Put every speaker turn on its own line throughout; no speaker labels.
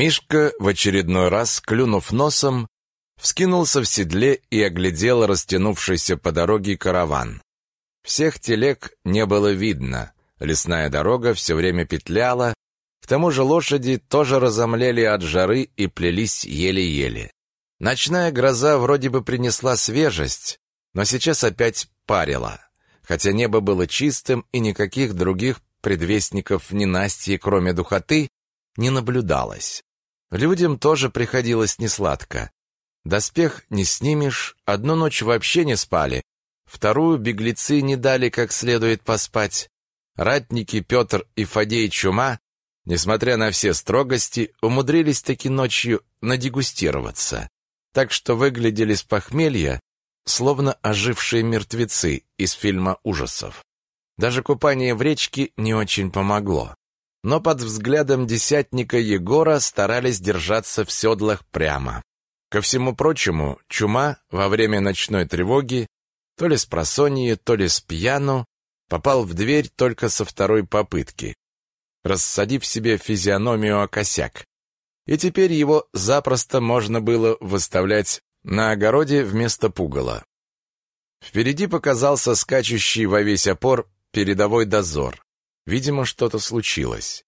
Мишка в очередной раз, клюнув носом, вскинулся в седле и оглядел растянувшийся по дороге караван. Всех телег не было видно, лесная дорога все время петляла, к тому же лошади тоже разомлели от жары и плелись еле-еле. Ночная гроза вроде бы принесла свежесть, но сейчас опять парила, хотя небо было чистым и никаких других предвестников ненастья, кроме духоты, не наблюдалось. Людям тоже приходилось несладко. Доспех не снимешь, одну ночь вообще не спали, вторую беглецы не дали как следует поспать. Ратники Петр и Фадей Чума, несмотря на все строгости, умудрились таки ночью надегустироваться так что выглядели с похмелья, словно ожившие мертвецы из фильма ужасов. Даже купание в речке не очень помогло. Но под взглядом десятника Егора старались держаться в седлах прямо. Ко всему прочему, чума во время ночной тревоги, то ли с просонья, то ли с пьяну, попал в дверь только со второй попытки, рассадив себе физиономию о косяк и теперь его запросто можно было выставлять на огороде вместо пугала. Впереди показался скачущий во весь опор передовой дозор. Видимо, что-то случилось.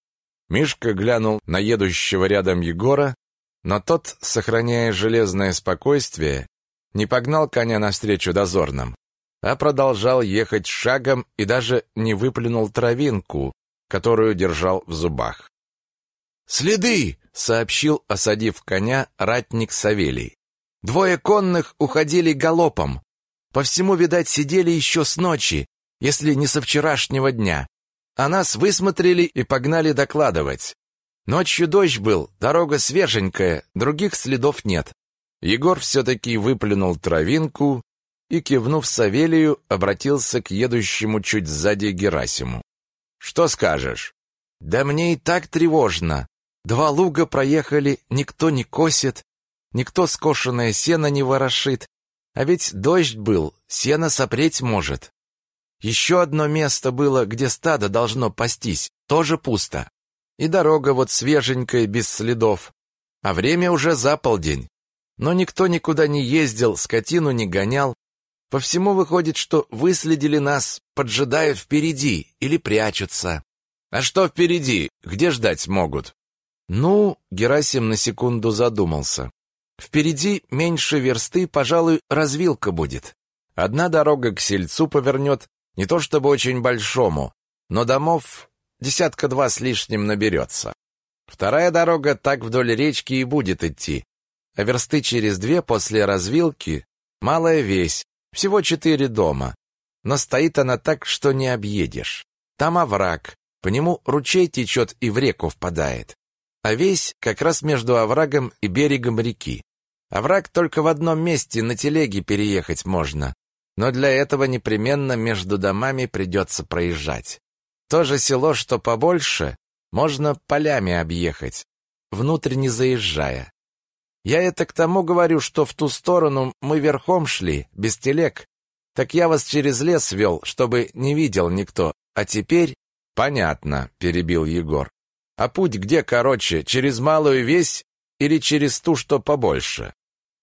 Мишка глянул на едущего рядом Егора, но тот, сохраняя железное спокойствие, не погнал коня навстречу дозорным, а продолжал ехать шагом и даже не выплюнул травинку, которую держал в зубах. «Следы!» — сообщил, осадив коня, ратник Савелий. «Двое конных уходили галопом. По всему, видать, сидели еще с ночи, если не со вчерашнего дня. А нас высмотрели и погнали докладывать. Ночью дождь был, дорога свеженькая, других следов нет». Егор все-таки выплюнул травинку и, кивнув Савелию, обратился к едущему чуть сзади Герасиму. «Что скажешь?» «Да мне и так тревожно. Два луга проехали, никто не косит, никто скошенное сено не ворошит. А ведь дождь был, сено сопреть может. Еще одно место было, где стадо должно пастись, тоже пусто. И дорога вот свеженькая, без следов. А время уже за полдень. Но никто никуда не ездил, скотину не гонял. По всему выходит, что выследили нас, поджидают впереди или прячутся. А что впереди? Где ждать могут? Ну, Герасим на секунду задумался. Впереди меньше версты, пожалуй, развилка будет. Одна дорога к сельцу повернет, не то чтобы очень большому, но домов десятка-два с лишним наберется. Вторая дорога так вдоль речки и будет идти. А версты через две после развилки малая весь, всего четыре дома. Но стоит она так, что не объедешь. Там овраг, по нему ручей течет и в реку впадает а весь как раз между оврагом и берегом реки. Овраг только в одном месте на телеге переехать можно, но для этого непременно между домами придется проезжать. То же село, что побольше, можно полями объехать, внутрь не заезжая. Я это к тому говорю, что в ту сторону мы верхом шли, без телег. Так я вас через лес вел, чтобы не видел никто. А теперь... Понятно, перебил Егор. А путь где короче, через малую весь или через ту, что побольше?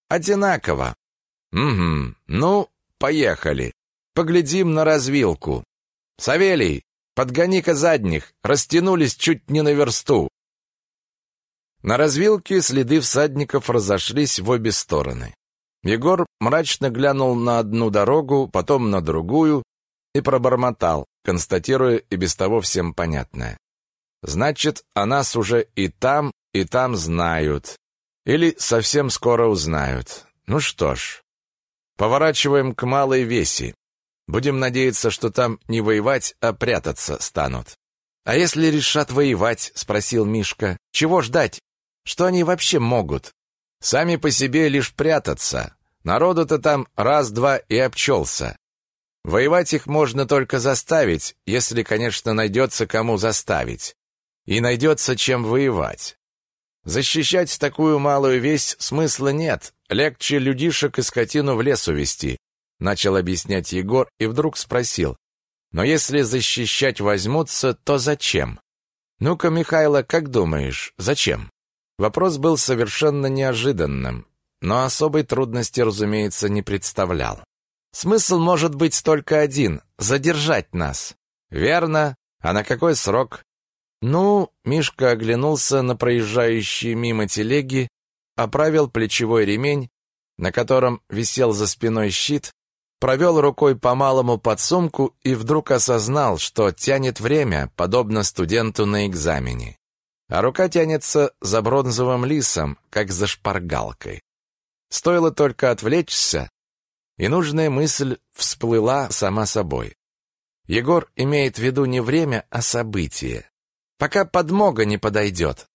Одинаково. Угу. Ну, поехали. Поглядим на развилку. Савелий, подгони-ка задних, растянулись чуть не на версту. На развилке следы всадников разошлись в обе стороны. Егор мрачно глянул на одну дорогу, потом на другую и пробормотал, констатируя и без того всем понятное. Значит, о нас уже и там, и там знают. Или совсем скоро узнают. Ну что ж, поворачиваем к Малой Веси. Будем надеяться, что там не воевать, а прятаться станут. А если решат воевать, спросил Мишка, чего ждать? Что они вообще могут? Сами по себе лишь прятаться. Народу-то там раз-два и обчелся. Воевать их можно только заставить, если, конечно, найдется кому заставить и найдется чем воевать. Защищать такую малую весь смысла нет, легче людишек и скотину в лес увести, начал объяснять Егор и вдруг спросил, но если защищать возьмутся, то зачем? Ну-ка, Михайло, как думаешь, зачем? Вопрос был совершенно неожиданным, но особой трудности, разумеется, не представлял. Смысл может быть только один — задержать нас. Верно. А на какой срок? Ну, Мишка оглянулся на проезжающие мимо телеги, оправил плечевой ремень, на котором висел за спиной щит, провел рукой по малому подсумку и вдруг осознал, что тянет время, подобно студенту на экзамене. А рука тянется за бронзовым лисом, как за шпаргалкой. Стоило только отвлечься, и нужная мысль всплыла сама собой. Егор имеет в виду не время, а событие. Пока подмога не подойдет.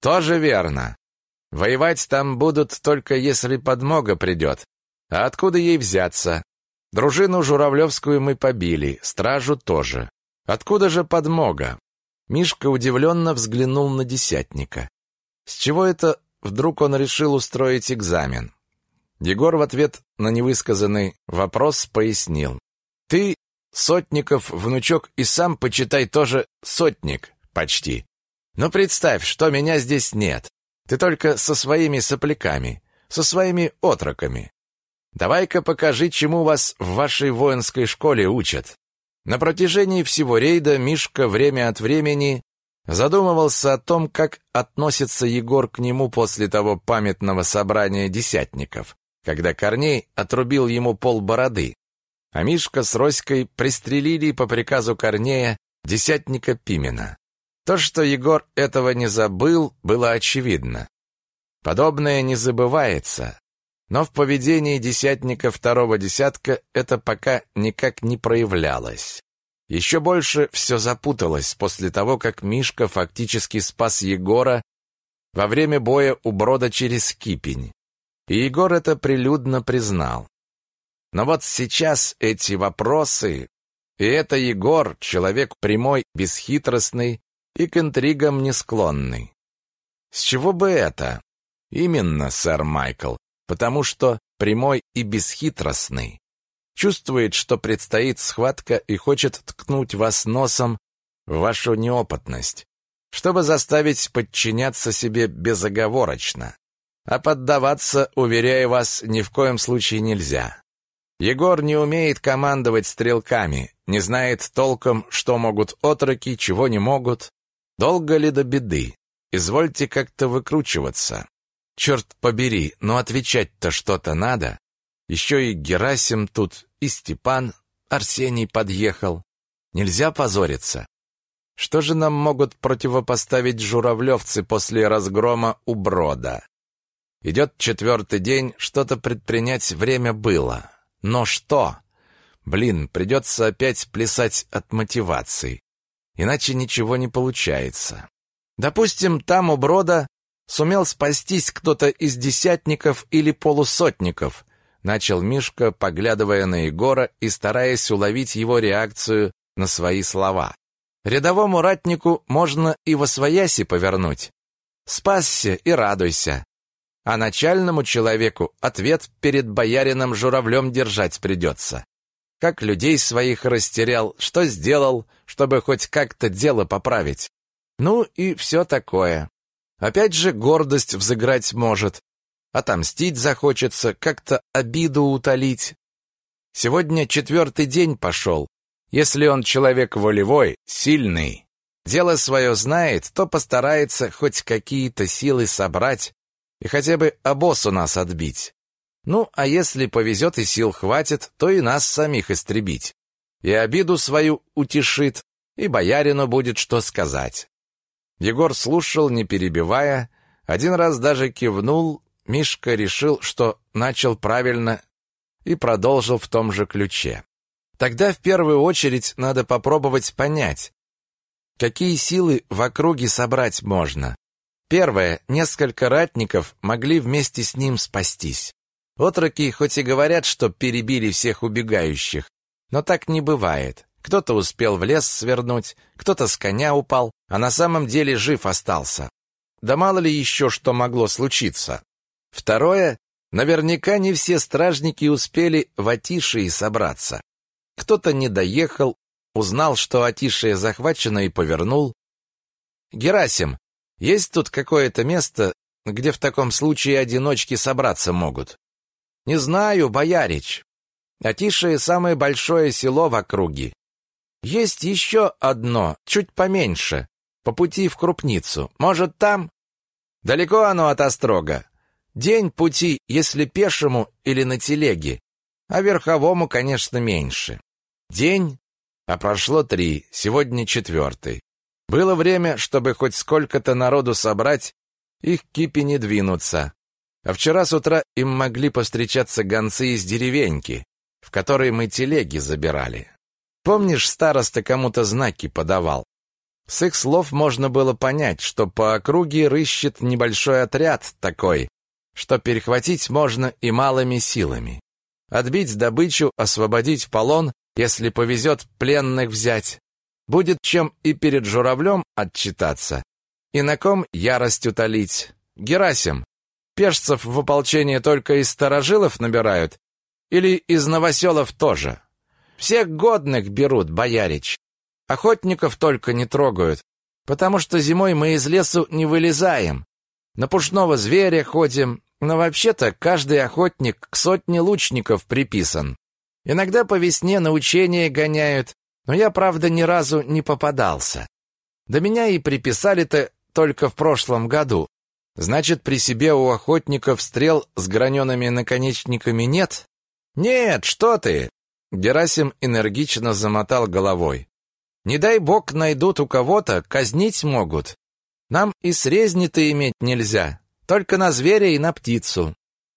Тоже верно. Воевать там будут только если подмога придет. А откуда ей взяться? Дружину Журавлевскую мы побили, стражу тоже. Откуда же подмога? Мишка удивленно взглянул на десятника. С чего это вдруг он решил устроить экзамен? Егор в ответ на невысказанный вопрос пояснил. Ты, Сотников, внучок, и сам, почитай, тоже сотник, почти. Но представь, что меня здесь нет. Ты только со своими сопляками, со своими отроками. Давай-ка покажи, чему вас в вашей воинской школе учат. На протяжении всего рейда Мишка время от времени задумывался о том, как относится Егор к нему после того памятного собрания десятников, когда Корней отрубил ему пол бороды, а Мишка с Роськой пристрелили по приказу Корнея десятника Пимена. То, что Егор этого не забыл, было очевидно. Подобное не забывается, но в поведении десятника второго десятка это пока никак не проявлялось. Еще больше все запуталось после того, как Мишка фактически спас Егора во время боя у брода через Кипень. И Егор это прилюдно признал. Но вот сейчас эти вопросы, и это Егор, человек прямой, бесхитростный и к интригам не склонный. С чего бы это? Именно, сэр Майкл, потому что прямой и бесхитростный. Чувствует, что предстоит схватка и хочет ткнуть вас носом в вашу неопытность, чтобы заставить подчиняться себе безоговорочно. А поддаваться, уверяю вас, ни в коем случае нельзя. Егор не умеет командовать стрелками, не знает толком, что могут отроки, чего не могут. Долго ли до беды? Извольте как-то выкручиваться. Черт побери, но отвечать-то что-то надо. Еще и Герасим тут, и Степан, Арсений подъехал. Нельзя позориться. Что же нам могут противопоставить журавлевцы после разгрома у Брода? Идет четвертый день, что-то предпринять время было. Но что? Блин, придется опять плясать от мотивации. Иначе ничего не получается. Допустим, там у Брода Сумел спастись кто-то из десятников или полусотников, начал Мишка, поглядывая на Егора и стараясь уловить его реакцию на свои слова. Рядовому ратнику можно и во свояси повернуть. Спасся и радуйся. А начальному человеку ответ перед боярином журавлем держать придется. Как людей своих растерял, что сделал, чтобы хоть как-то дело поправить. Ну и все такое. Опять же гордость взыграть может. Отомстить захочется, как-то обиду утолить. Сегодня четвертый день пошел. Если он человек волевой, сильный, дело свое знает, то постарается хоть какие-то силы собрать и хотя бы обоз у нас отбить. Ну, а если повезет и сил хватит, то и нас самих истребить. И обиду свою утешит, и боярину будет что сказать. Егор слушал, не перебивая, один раз даже кивнул, Мишка решил, что начал правильно и продолжил в том же ключе. Тогда в первую очередь надо попробовать понять, какие силы в округе собрать можно. Первое, несколько ратников могли вместе с ним спастись. Отроки хоть и говорят, что перебили всех убегающих, но так не бывает. Кто-то успел в лес свернуть, кто-то с коня упал, а на самом деле жив остался. Да мало ли еще что могло случиться. Второе, наверняка не все стражники успели в Атишии собраться. Кто-то не доехал, узнал, что Атишия захвачена и повернул. Герасим, есть тут какое-то место, где в таком случае одиночки собраться могут?
Не знаю, боярич. Атишие самое большое село в округе. Есть еще одно, чуть поменьше, по пути в Крупницу. Может, там? Далеко оно от Острога. День пути, если пешему или на телеге, а верховому, конечно, меньше. День, а прошло три, сегодня четвертый. Было время, чтобы хоть сколько-то народу собрать, их кипи не двинутся. А вчера с утра им могли повстречаться гонцы из деревеньки, в которой мы телеги забирали. Помнишь, староста кому-то знаки подавал? С их слов можно было понять, что по округе рыщет небольшой отряд такой, что перехватить можно и малыми силами. Отбить добычу, освободить полон, если повезет пленных взять. Будет чем и перед журавлем отчитаться, и на ком ярость утолить. Герасим, пешцев в ополчение только из старожилов набирают или из новоселов тоже? Всех годных берут, боярич. Охотников только не трогают, потому что зимой мы из лесу не вылезаем. На пушного зверя ходим, но вообще-то каждый охотник к сотне лучников приписан. Иногда по весне на учения гоняют, но я, правда, ни разу не попадался. До меня и приписали-то только в прошлом году. Значит, при себе у охотников стрел с гранеными наконечниками нет? Нет, что ты? Герасим энергично замотал головой. Не дай бог найдут у кого-то, казнить могут. Нам и срезни-то иметь нельзя. Только на зверя и на птицу.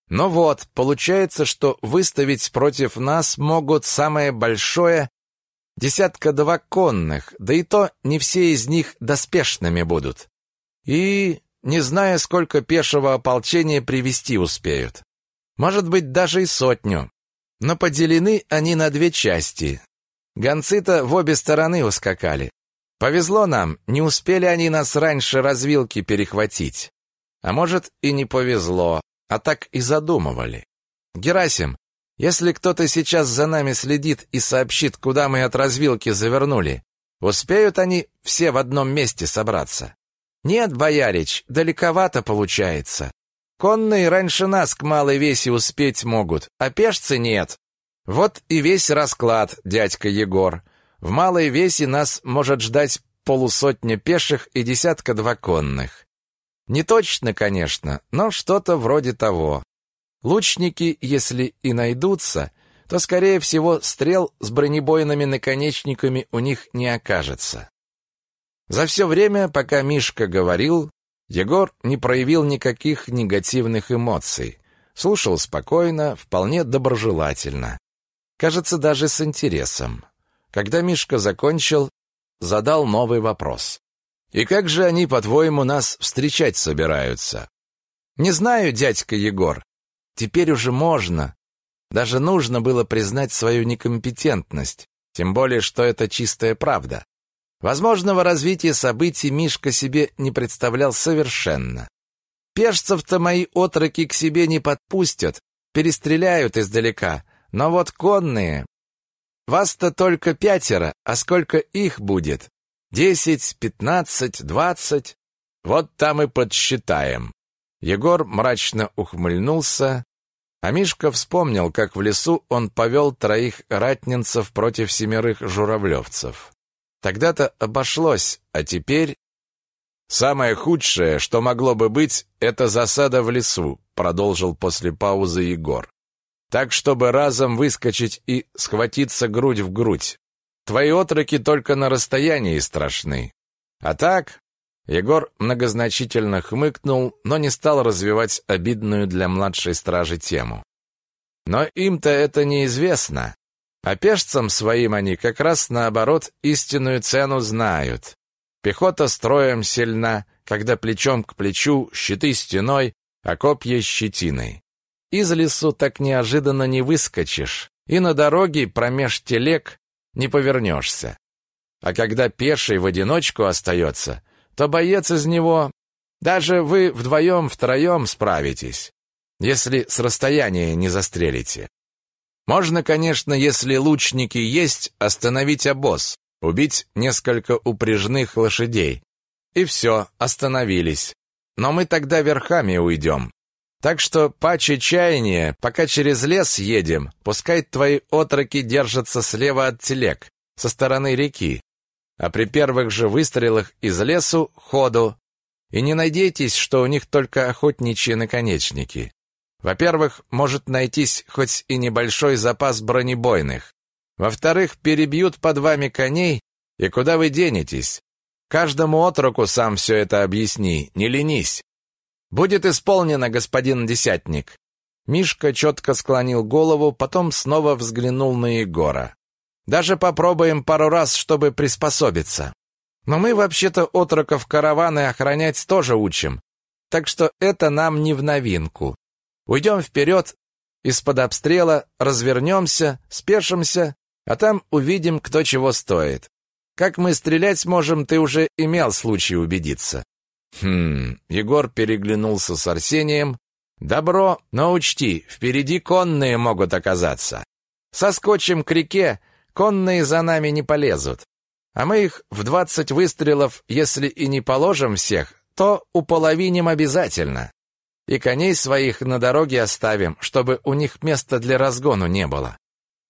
Но вот, получается, что выставить против нас могут самое большое десятка-два конных, да и то не все из них доспешными будут. И не зная, сколько пешего ополчения привести успеют. Может быть, даже и сотню. Но поделены они на две части. Гонцы-то в обе стороны ускакали. Повезло нам, не успели они нас раньше развилки перехватить. А может, и не повезло, а так и задумывали. Герасим, если кто-то сейчас за нами следит и сообщит, куда мы от развилки завернули, успеют они все в одном месте собраться? Нет, боярич, далековато получается. Конные раньше нас к малой весе успеть могут, а пешцы нет. Вот и весь расклад, дядька Егор. В малой весе нас может ждать полусотня пеших и десятка-два конных. Не точно, конечно, но что-то вроде того. Лучники, если и найдутся, то, скорее всего, стрел с бронебойными наконечниками у них не окажется. За все время, пока Мишка говорил, Егор не проявил никаких негативных эмоций. Слушал спокойно, вполне доброжелательно. Кажется, даже с интересом. Когда Мишка закончил, задал новый вопрос. И как же они, по-твоему, нас встречать собираются? Не знаю, дядька Егор. Теперь уже можно. Даже нужно было признать свою некомпетентность, тем более, что это чистая правда. Возможного развития событий Мишка себе не представлял совершенно. Пешцев-то мои отроки к себе не подпустят, перестреляют издалека, но вот конные... Вас-то только пятеро, а сколько их будет? Десять, пятнадцать, двадцать. Вот там и подсчитаем. Егор мрачно ухмыльнулся, а Мишка вспомнил, как в лесу он повел троих ратнинцев против семерых журавлевцев. Тогда-то обошлось, а теперь... «Самое худшее, что могло бы быть, это засада в лесу», продолжил после паузы Егор. «Так, чтобы разом выскочить и схватиться грудь в грудь. Твои отроки только на расстоянии страшны. А так, Егор многозначительно хмыкнул, но не стал развивать обидную для младшей стражи тему. Но им-то это неизвестно. А пешцам своим они как раз наоборот истинную цену знают. Пехота строем сильна, когда плечом к плечу, щиты стеной, а копья щетиной. Из лесу так неожиданно не выскочишь, и на дороге промеж телег не повернешься. А когда пеший в одиночку остается, то боец из него... Даже вы вдвоем-втроем справитесь, если с расстояния не застрелите. Можно, конечно, если лучники есть, остановить обоз, убить несколько упряжных лошадей. И все, остановились.
но мы тогда верхами уйдем. Так что паче чаяния, пока через лес едем, пускай твои отроки держатся слева от телег, со стороны реки. А при первых же выстрелах из лесу ходу. И не надейтесь, что у них только охотничьи наконечники. Во-первых, может найтись хоть и небольшой запас бронебойных. Во-вторых, перебьют под вами коней, и куда вы денетесь? Каждому отроку сам все это объясни, не ленись. Будет исполнено, господин десятник. Мишка четко склонил голову, потом снова взглянул на Егора. Даже попробуем пару раз, чтобы приспособиться. Но мы вообще-то отроков караваны охранять тоже учим, так что это нам не в новинку. Уйдем вперед, из-под обстрела, развернемся, спешимся, а там увидим, кто чего стоит. Как мы стрелять можем, ты уже имел случай убедиться. Хм, Егор переглянулся с Арсением. Добро, но учти, впереди конные могут оказаться. Соскочим к реке, конные за нами не полезут. А мы их в двадцать выстрелов, если и не положим всех, то уполовиним обязательно. И коней своих на дороге оставим, чтобы у них места для разгону не было.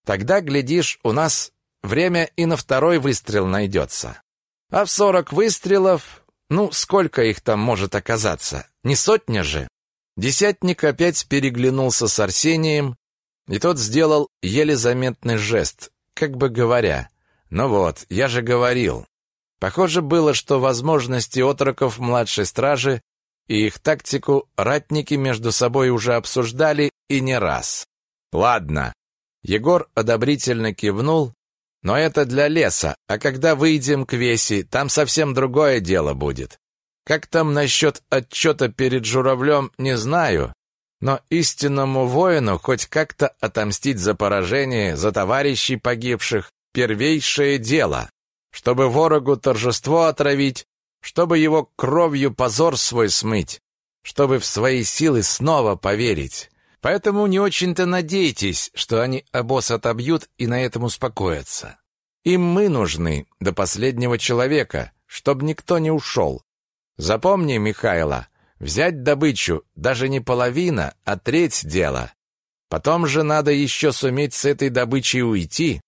Тогда, глядишь, у нас время и на второй выстрел найдется. А в сорок выстрелов, ну, сколько их там может оказаться? Не сотня же? Десятник опять переглянулся с Арсением, и тот сделал еле заметный жест, как бы говоря, «Ну вот, я же говорил». Похоже было, что возможности отроков младшей стражи и их тактику ратники между собой уже обсуждали и не раз. «Ладно». Егор одобрительно кивнул, «но это для леса, а когда выйдем к Веси, там совсем другое дело будет. Как там насчет отчета перед журавлем, не знаю, но истинному воину хоть как-то отомстить за поражение, за товарищей погибших — первейшее дело. Чтобы ворогу торжество отравить, чтобы его кровью позор свой смыть, чтобы в свои силы снова поверить. Поэтому не очень-то надейтесь, что они обоз отобьют и на этом успокоятся. Им мы нужны до последнего человека, чтобы никто не ушел. Запомни, Михайло, взять добычу даже не половина, а треть дела. Потом же надо еще суметь с этой добычей уйти.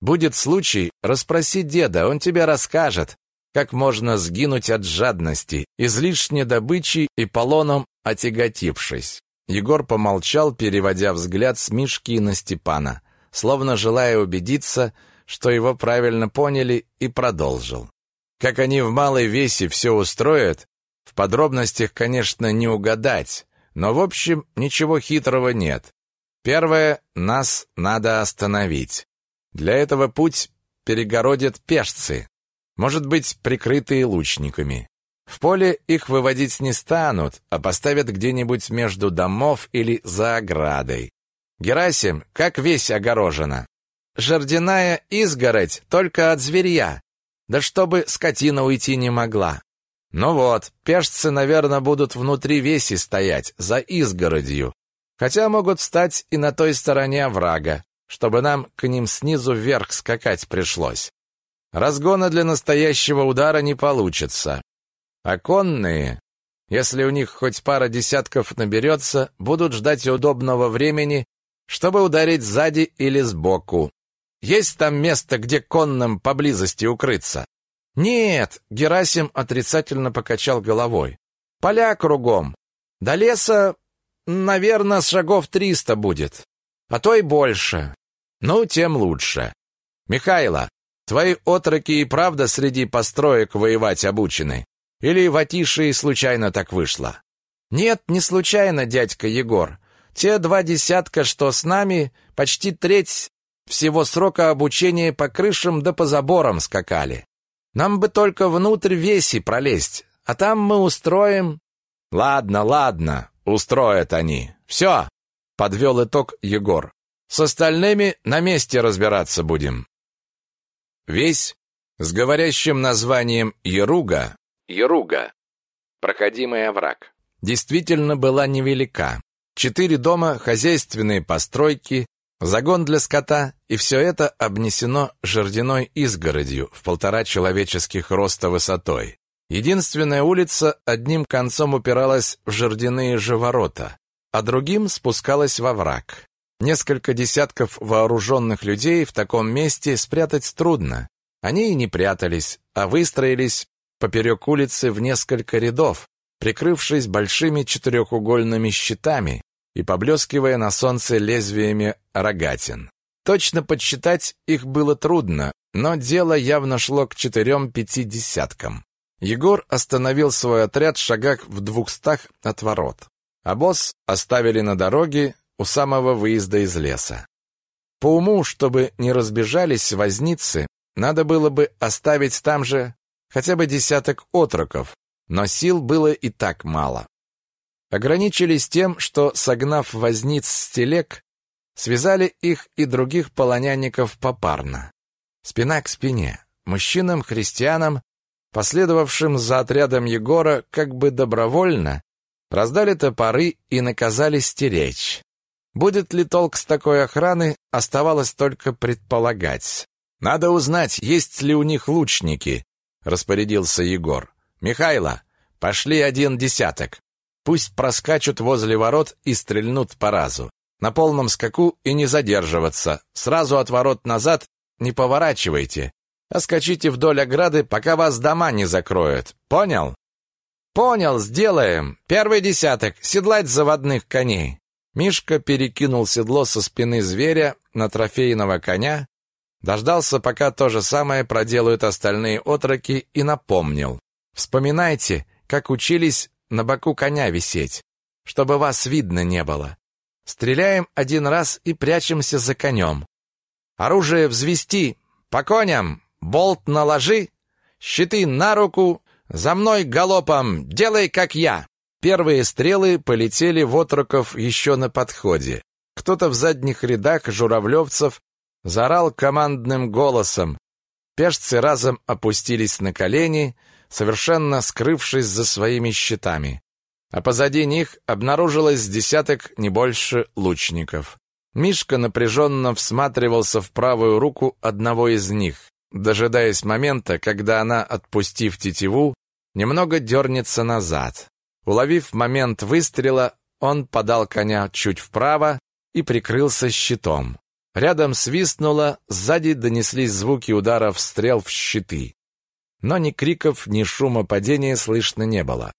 Будет случай, расспроси деда, он тебе расскажет, как можно сгинуть от жадности, излишне добычи и полоном отяготившись. Егор помолчал, переводя взгляд с Мишки на Степана, словно желая убедиться, что его правильно поняли, и продолжил. Как они в малой весе все устроят, в подробностях, конечно, не угадать, но в общем ничего хитрого нет. Первое, нас надо остановить. Для этого путь перегородят пешцы может быть, прикрытые лучниками. В поле их выводить не станут, а поставят где-нибудь между домов или за оградой. Герасим, как весь огорожена. Жердяная изгородь только от зверья, да чтобы скотина уйти не могла. Ну вот, пешцы, наверное, будут внутри веси стоять, за изгородью, хотя могут стать и на той стороне врага, чтобы нам к ним снизу вверх скакать пришлось. Разгона для настоящего удара не получится. А конные, если у них хоть пара десятков наберется, будут ждать удобного времени, чтобы ударить сзади или сбоку. Есть там место, где конным поблизости укрыться? Нет, Герасим отрицательно покачал головой. Поля кругом. До леса, наверное, шагов триста будет, а то и больше. Ну, тем лучше. Михайло, Твои отроки и правда среди построек воевать обучены? Или в Атишии случайно так вышло? Нет, не случайно, дядька Егор. Те два десятка, что с нами, почти треть всего срока обучения по крышам да по заборам скакали. Нам бы только внутрь веси пролезть, а там мы устроим... Ладно, ладно, устроят они. Все, подвел итог Егор. С остальными на месте разбираться будем. Весь с говорящим названием Еруга, Еруга, проходимый овраг, действительно была невелика. Четыре дома, хозяйственные постройки, загон для скота, и все это обнесено жердяной изгородью в полтора человеческих роста высотой. Единственная улица одним концом упиралась в жердяные же ворота, а другим спускалась во враг. Несколько десятков вооруженных людей в таком месте спрятать трудно. Они и не прятались, а выстроились поперек улицы в несколько рядов, прикрывшись большими четырехугольными щитами и поблескивая на солнце лезвиями рогатин. Точно подсчитать их было трудно, но дело явно шло к четырем-пяти десяткам. Егор остановил свой отряд в шагах в двухстах от ворот. А босс оставили на дороге у самого выезда из леса. По уму, чтобы не разбежались возницы, надо было бы оставить там же хотя бы десяток отроков, но сил было и так мало. Ограничились тем, что, согнав возниц с телег, связали их и других полонянников попарно. Спина к спине. Мужчинам-христианам последовавшим за отрядом Егора как бы добровольно, раздали топоры и наказали стеречь. Будет ли толк с такой охраны, оставалось только предполагать. «Надо узнать, есть ли у них лучники», — распорядился Егор. «Михайло, пошли один десяток. Пусть проскачут возле ворот и стрельнут по разу. На полном скаку и не задерживаться. Сразу от ворот назад не поворачивайте. А скачите вдоль ограды, пока вас дома не закроют. Понял? Понял, сделаем. Первый десяток. Седлать заводных коней. Мишка перекинул седло со спины зверя на трофейного коня, дождался, пока то же самое проделают остальные отроки, и напомнил. Вспоминайте, как учились на боку коня висеть, чтобы вас видно не было. Стреляем один раз и прячемся за конем. Оружие взвести, по коням, Болт наложи, щиты на руку, за мной галопом, делай как я. Первые стрелы полетели в отроков еще на подходе. Кто-то в задних рядах журавлевцев заорал командным голосом. Пешцы разом опустились на колени, совершенно скрывшись за своими щитами. А позади них обнаружилось десяток, не больше, лучников. Мишка напряженно всматривался в правую руку одного из них дожидаясь момента, когда она, отпустив тетиву, немного дернется назад. Уловив момент выстрела, он подал коня чуть вправо и прикрылся щитом. Рядом свистнуло, сзади донеслись звуки ударов стрел в щиты. Но ни криков, ни шума падения слышно не было.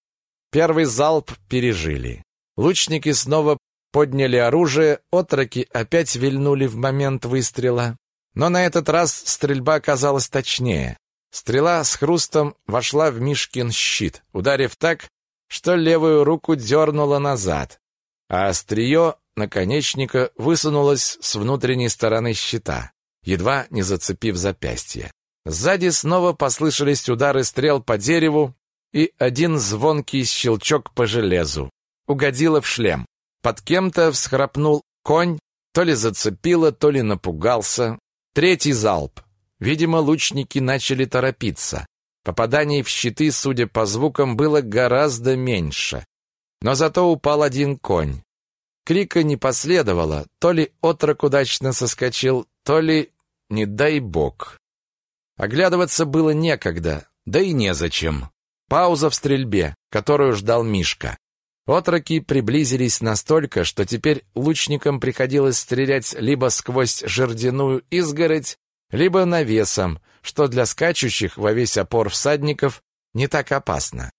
Первый залп пережили. Лучники снова подняли оружие, отроки опять вильнули в момент выстрела. Но на этот раз стрельба оказалась точнее. Стрела с хрустом вошла в Мишкин щит, ударив так, что левую руку дернула назад, а острие наконечника высунулось с внутренней стороны щита, едва не зацепив запястье. Сзади снова послышались удары стрел по дереву и один звонкий щелчок по железу. Угодило в шлем. Под кем-то всхрапнул конь, то ли зацепило, то ли напугался. Третий залп. Видимо, лучники начали торопиться. Попаданий в щиты, судя по звукам, было гораздо меньше. Но зато упал один конь. Крика не последовало, то ли отрок удачно соскочил, то ли не дай бог. Оглядываться было некогда, да и незачем. Пауза в стрельбе, которую ждал Мишка. Отроки приблизились настолько, что теперь лучникам приходилось стрелять либо сквозь жердяную изгородь, либо навесом, что для скачущих во весь опор всадников не так опасно.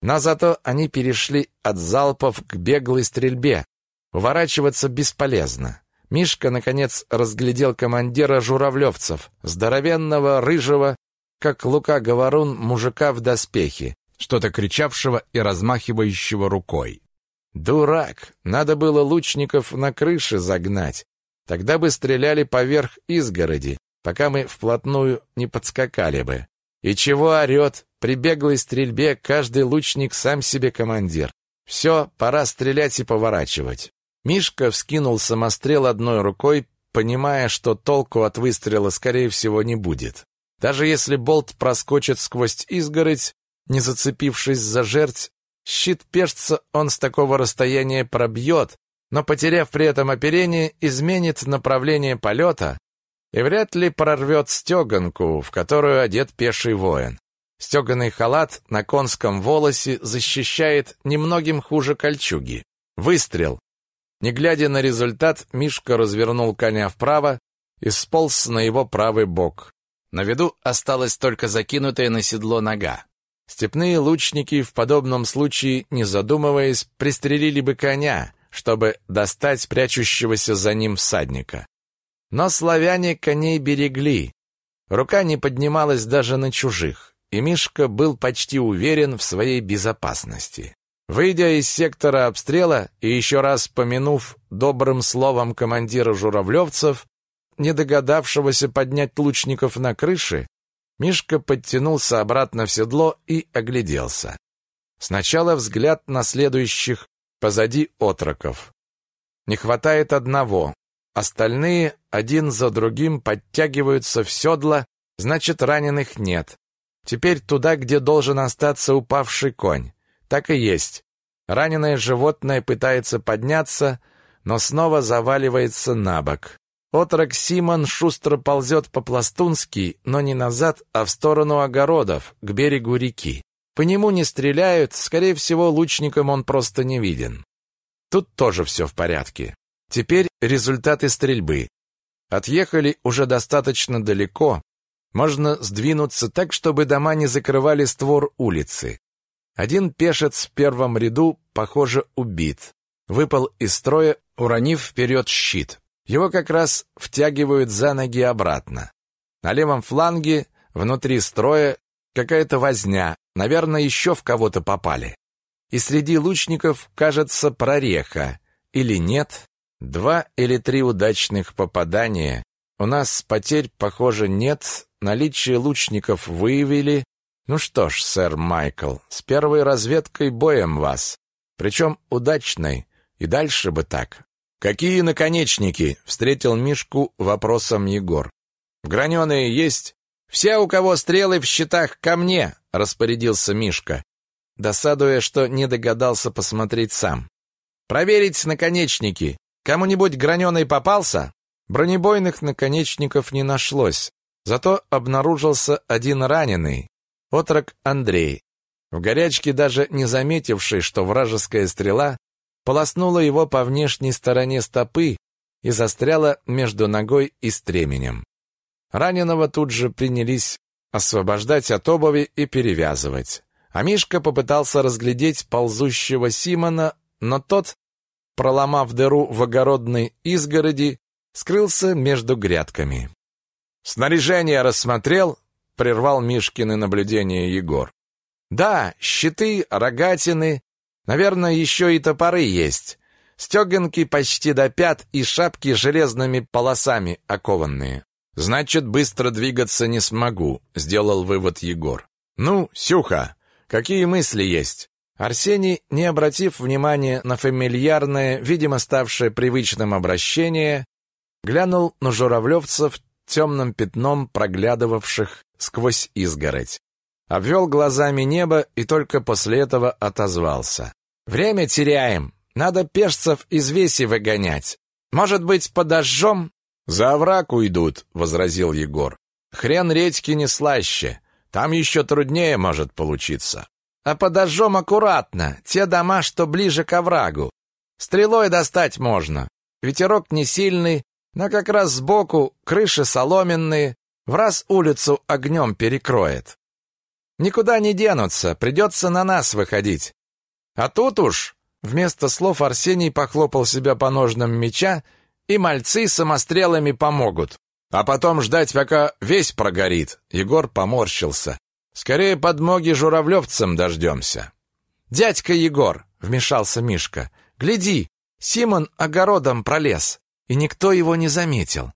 Но зато они перешли от залпов к беглой стрельбе. Уворачиваться бесполезно. Мишка, наконец, разглядел командира журавлевцев, здоровенного, рыжего, как Лука-говорун, мужика в доспехе, что-то кричавшего и размахивающего рукой. Дурак, надо было лучников на крыше загнать. Тогда бы стреляли поверх изгороди, пока мы вплотную не подскакали бы. И чего орет? При беглой стрельбе каждый лучник сам себе командир. Все, пора стрелять и поворачивать. Мишка вскинул самострел одной рукой, понимая, что толку от выстрела, скорее всего, не будет. Даже если болт проскочит сквозь изгородь, не зацепившись за жерть, щит пешца он с такого расстояния пробьет, но, потеряв при этом оперение, изменит направление полета и вряд ли прорвет стеганку, в которую одет пеший воин.
Стеганый халат на конском волосе защищает немногим хуже кольчуги. Выстрел. Не глядя на результат, Мишка развернул коня вправо и сполз на его правый бок. На виду осталась только закинутая на седло нога. Степные лучники в подобном случае, не задумываясь, пристрелили бы коня, чтобы достать прячущегося за ним всадника. Но славяне коней берегли. Рука не поднималась даже на чужих, и Мишка был почти уверен в своей безопасности. Выйдя из сектора обстрела и еще раз помянув добрым словом командира журавлевцев, не догадавшегося поднять лучников на крыше, Мишка подтянулся обратно в седло и огляделся. Сначала взгляд на следующих позади отроков. Не хватает одного. Остальные один за другим подтягиваются в седла, значит, раненых нет. Теперь туда, где должен остаться упавший конь. Так и есть. Раненое животное пытается подняться, но снова заваливается на бок. Отрок Симон шустро ползет по-пластунски, но не назад, а в сторону огородов, к берегу реки. По нему не стреляют, скорее всего, лучникам он просто не виден. Тут тоже все в порядке. Теперь результаты стрельбы. Отъехали уже достаточно далеко. Можно сдвинуться так, чтобы дома не закрывали створ улицы. Один пешец в первом ряду, похоже, убит. Выпал из строя, уронив вперед щит. Его как раз втягивают за ноги обратно. На левом фланге, внутри строя, какая-то возня. Наверное, еще в кого-то попали. И среди лучников, кажется, прореха. Или нет? Два или три удачных попадания. У нас потерь, похоже, нет. Наличие лучников выявили. Ну что ж, сэр Майкл, с первой разведкой боем вас. Причем удачной. И дальше бы так. «Какие наконечники?» — встретил Мишку вопросом Егор. «Граненые есть?» «Все, у кого стрелы в щитах, ко мне!» — распорядился Мишка, досадуя, что не догадался посмотреть сам. «Проверить наконечники. Кому-нибудь граненый попался?» Бронебойных наконечников не нашлось, зато обнаружился один раненый, отрок Андрей. В горячке даже не заметивший, что вражеская стрела полоснула его по внешней стороне стопы и застряла между ногой и стременем. Раненого тут же принялись освобождать от обуви и перевязывать. А Мишка попытался разглядеть ползущего Симона, но тот, проломав дыру в огородной изгороди, скрылся между грядками. «Снаряжение рассмотрел?» — прервал Мишкины наблюдения Егор. «Да, щиты, рогатины, Наверное, еще и топоры есть. Стеганки почти до пят и шапки железными полосами окованные. Значит, быстро двигаться не смогу, сделал вывод Егор. Ну, Сюха, какие мысли есть? Арсений, не обратив внимания на фамильярное, видимо, ставшее привычным обращение, глянул на журавлевцев темным пятном проглядывавших сквозь изгородь. Обвел глазами небо и только после этого отозвался. Время теряем. Надо пешцев из веси выгонять. Может быть, подожжем?» «За овраг уйдут», — возразил Егор. «Хрен редьки не слаще. Там еще труднее может получиться». «А подожжем аккуратно, те дома, что ближе к оврагу. Стрелой достать можно. Ветерок не сильный, но как раз сбоку крыши соломенные, в раз улицу огнем перекроет. Никуда не денутся, придется на нас выходить. А тут уж вместо слов Арсений похлопал себя по ножнам меча, и мальцы самострелами помогут. А потом ждать, пока весь прогорит. Егор поморщился. Скорее подмоги журавлевцам дождемся. «Дядька Егор!» — вмешался Мишка. «Гляди, Симон огородом пролез, и никто его не заметил.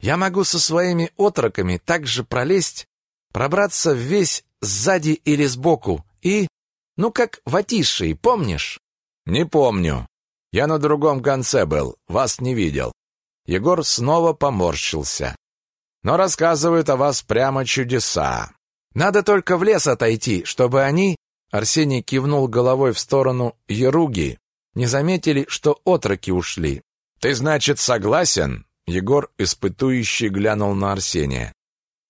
Я могу со своими отроками также пролезть, пробраться весь сзади или сбоку и ну, как в Атишии, помнишь? Не помню. Я на другом конце был, вас не видел. Егор снова поморщился. Но рассказывают о вас прямо чудеса. Надо только в лес отойти, чтобы они, Арсений кивнул головой в сторону Еруги, не заметили, что отроки ушли. Ты, значит, согласен? Егор испытующе глянул на Арсения.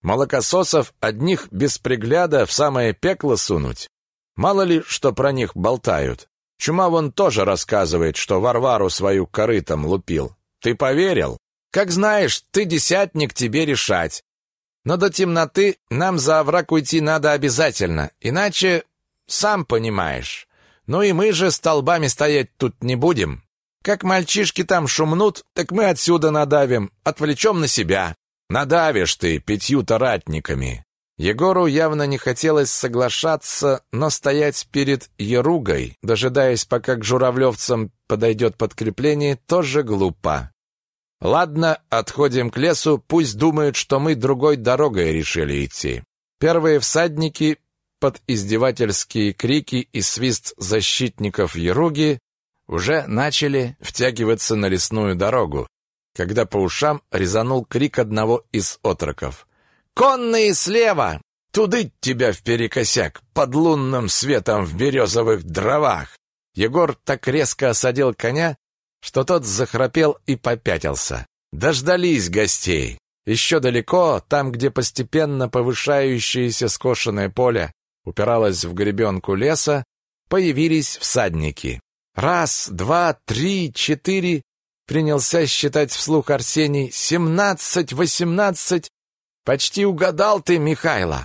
Молокососов одних без пригляда в самое пекло сунуть? Мало ли, что про них болтают. Чума вон тоже рассказывает, что Варвару свою корытом лупил. Ты поверил? Как знаешь, ты десятник, тебе решать. Но до темноты нам за овраг уйти надо обязательно, иначе сам понимаешь. Ну и мы же столбами стоять тут не будем. Как мальчишки там шумнут, так мы отсюда надавим, отвлечем на себя. Надавишь ты пятью-то ратниками. Егору явно не хотелось соглашаться, но стоять перед Еругой, дожидаясь, пока к журавлевцам подойдет подкрепление, тоже глупо. Ладно, отходим к лесу, пусть думают, что мы другой дорогой решили идти. Первые всадники под издевательские крики и свист защитников Еруги уже начали втягиваться на лесную дорогу, когда по ушам резанул крик одного из отроков. «Конные слева! Туды тебя вперекосяк, под лунным светом в березовых дровах!» Егор так резко осадил коня, что тот захрапел и попятился. Дождались гостей. Еще далеко, там, где постепенно повышающееся скошенное поле упиралось в гребенку леса, появились всадники. Раз, два, три, четыре. Принялся считать вслух Арсений. Семнадцать, восемнадцать. Почти угадал ты, Михайло.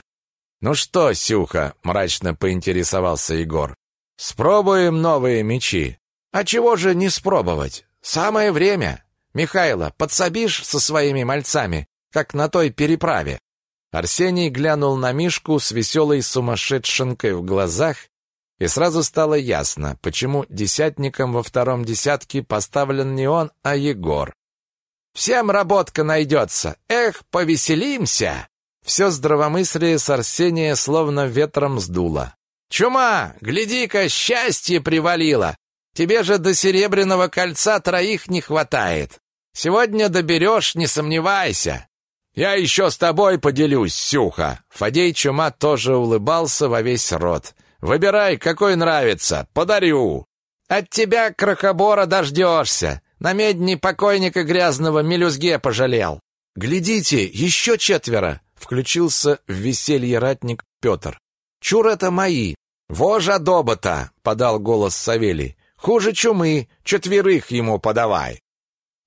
Ну что, Сюха, мрачно поинтересовался Егор. Спробуем новые мечи. А чего же не спробовать? Самое время. Михайло, подсобишь со своими мальцами, как на той переправе. Арсений глянул на Мишку с веселой сумасшедшенкой в глазах, и сразу стало ясно, почему десятником во втором десятке поставлен не он, а Егор. «Всем работка найдется! Эх, повеселимся!» Все здравомыслие с Арсения словно ветром сдуло. «Чума, гляди-ка, счастье привалило! Тебе же до серебряного кольца троих не хватает. Сегодня доберешь, не сомневайся. Я еще с тобой поделюсь, Сюха. Фадей Чума тоже улыбался во весь рот. Выбирай, какой нравится, подарю. От тебя крохобора дождешься. На медни покойника грязного мелюзге пожалел. Глядите, еще четверо. Включился в веселье ратник Петр. Чур это мои. Вожа добота, подал голос Савелий. Хуже чумы, четверых ему подавай.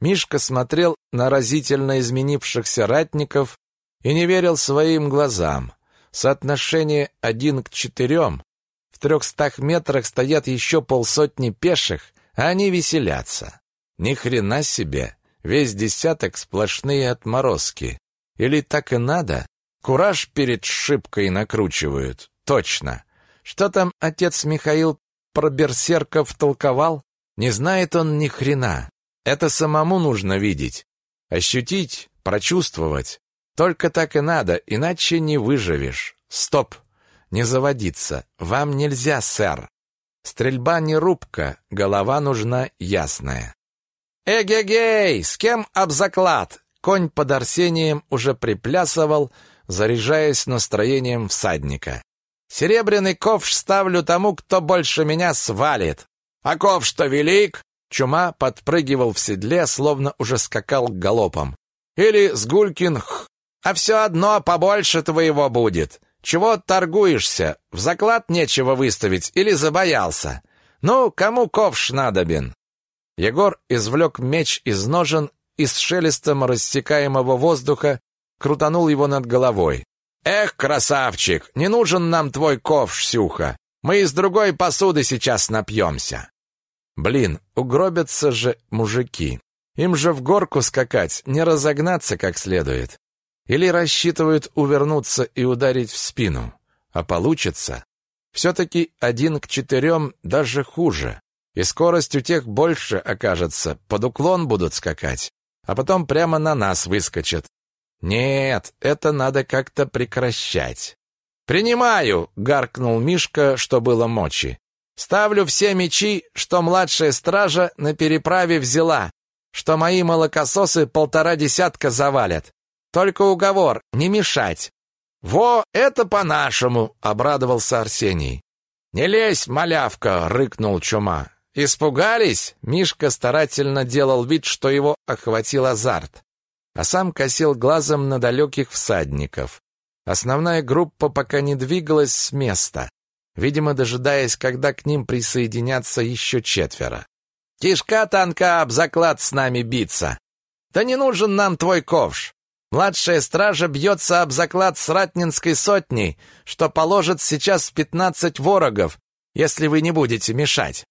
Мишка смотрел на разительно изменившихся ратников и не верил своим глазам. Соотношение один к четырем. В трехстах метрах стоят еще полсотни пеших, а они веселятся. Ни хрена себе, весь десяток сплошные отморозки. Или так и надо? Кураж перед шибкой накручивают. Точно. Что там отец Михаил про берсерков толковал? Не знает он ни хрена. Это самому нужно видеть, ощутить, прочувствовать. Только так и надо, иначе не выживешь. Стоп. Не заводиться. Вам нельзя, сэр. Стрельба не рубка, голова нужна ясная. Эгегей, с кем об заклад? Конь под Арсением уже приплясывал, заряжаясь настроением всадника. Серебряный ковш ставлю тому, кто больше меня свалит. А ковш-то велик!» Чума подпрыгивал в седле, словно уже скакал галопом. «Или Сгулькин, х, а все одно побольше твоего будет. Чего торгуешься? В заклад нечего выставить или забоялся? Ну, кому ковш надобен?» Егор извлек меч из ножен и с шелестом рассекаемого воздуха крутанул его над головой. Эх, красавчик, не нужен нам твой ковш, Сюха. Мы из другой посуды сейчас напьемся. Блин, угробятся же мужики. Им же в горку скакать, не разогнаться как следует. Или рассчитывают увернуться и ударить в спину. А получится. Все-таки один к четырем даже хуже. И скорость у тех больше окажется, под уклон будут скакать. А потом прямо на нас выскочат, нет, это надо как-то прекращать. Принимаю, гаркнул Мишка, что было мочи. Ставлю все мечи, что младшая стража на переправе взяла, что мои молокососы полтора десятка завалят. Только уговор не мешать. Во, это по-нашему, обрадовался Арсений. Не лезь, малявка, рыкнул Чума. Испугались? Мишка старательно делал вид, что его охватил азарт а сам косил глазом на далеких всадников.
Основная группа пока не двигалась с места, видимо, дожидаясь, когда к ним присоединятся еще четверо. «Кишка танка об заклад с нами биться! Да не нужен нам твой ковш! Младшая стража бьется об заклад с ратнинской сотней, что положит сейчас пятнадцать ворогов, если вы не будете мешать.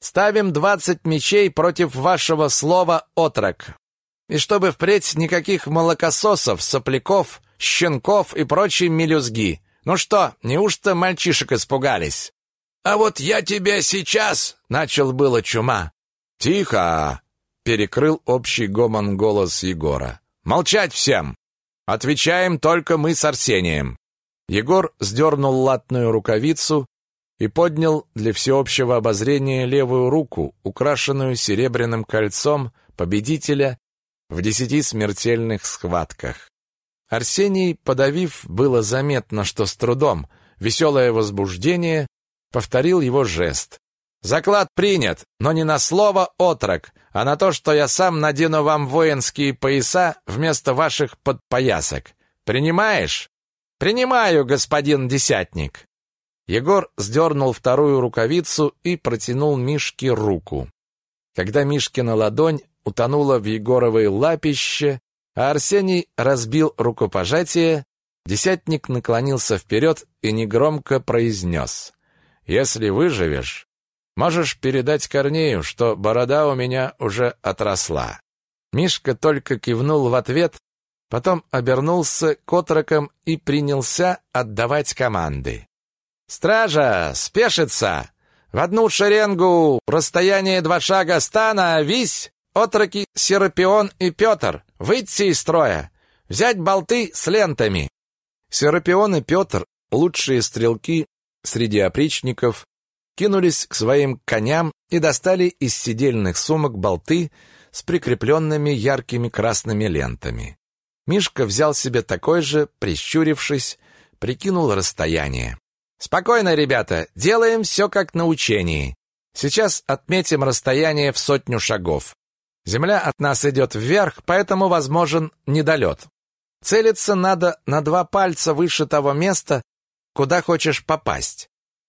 Ставим двадцать мечей против вашего слова «отрок». И чтобы впредь никаких молокососов, сопляков, щенков и прочей мелюзги. Ну что, неужто мальчишек испугались? А вот я тебя сейчас, начал было чума. Тихо, перекрыл общий гомон голос Егора. Молчать всем! Отвечаем только мы с Арсением. Егор сдернул латную рукавицу и поднял для всеобщего обозрения левую руку, украшенную серебряным кольцом победителя в десяти смертельных схватках. Арсений, подавив, было заметно, что с трудом, веселое возбуждение, повторил его жест. Заклад принят, но не на слово «отрок», а на то, что я сам надену вам воинские пояса вместо ваших подпоясок. Принимаешь? Принимаю, господин десятник. Егор сдернул вторую рукавицу и протянул Мишке руку. Когда Мишкина ладонь утонула в Егоровой лапище, а Арсений разбил рукопожатие, десятник наклонился вперед и негромко произнес. «Если выживешь, Можешь передать Корнею, что борода у меня уже отросла». Мишка только кивнул в ответ, потом обернулся к отрокам и принялся отдавать команды. «Стража! Спешится! В одну шеренгу! Расстояние два шага стана! Вись! Отроки Серапион и Петр! Выйти из строя! Взять болты с лентами!» Серапион и Петр, лучшие стрелки среди опричников, кинулись к своим коням и достали из сидельных сумок болты с прикрепленными яркими красными лентами. Мишка взял себе такой же, прищурившись, прикинул расстояние. «Спокойно, ребята, делаем все как на учении. Сейчас отметим расстояние в сотню шагов. Земля от нас идет вверх, поэтому возможен недолет. Целиться надо на два пальца выше того места, куда хочешь попасть.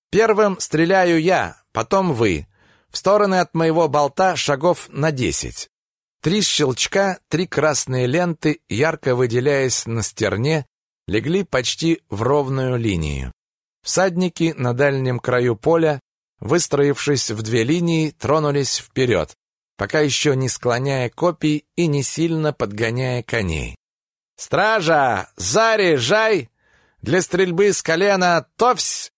Первым стреляю я, потом вы. В стороны от моего болта шагов на десять. Три щелчка, три красные ленты, ярко выделяясь на стерне, легли почти в ровную линию. Всадники на дальнем краю поля, выстроившись в две линии, тронулись вперед, пока еще не склоняя копий и не сильно подгоняя коней. «Стража! Заряжай! Для стрельбы с колена товсь!»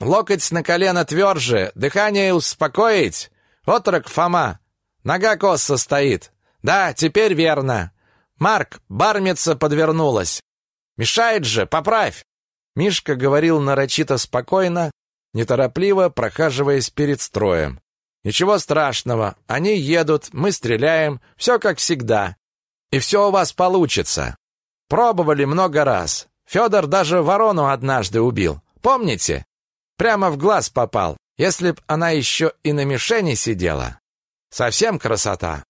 Локоть на колено тверже, дыхание успокоить. Отрок Фома. Нога косо стоит. Да, теперь верно. Марк, бармица подвернулась. Мешает же, поправь. Мишка говорил нарочито спокойно, неторопливо прохаживаясь перед строем. Ничего страшного, они едут, мы стреляем, все как всегда. И все у вас получится. Пробовали много раз. Федор даже ворону однажды убил. Помните? Прямо в глаз попал. Если б она еще и на мишени сидела. Совсем красота.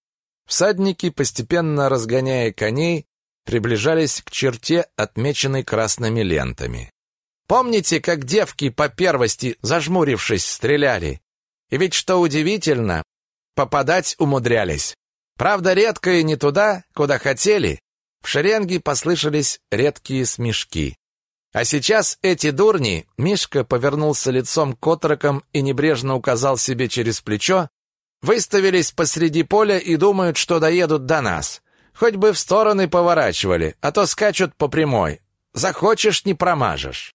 Всадники, постепенно разгоняя коней, приближались к черте, отмеченной красными лентами. Помните, как девки по первости, зажмурившись, стреляли? И ведь, что удивительно, попадать умудрялись. Правда, редко и не туда, куда хотели. В шеренге послышались редкие смешки. А сейчас эти дурни, Мишка повернулся лицом к отрокам и небрежно указал себе через плечо, выставились посреди поля и думают, что доедут до нас. Хоть бы в стороны поворачивали, а то скачут по прямой. Захочешь не промажешь.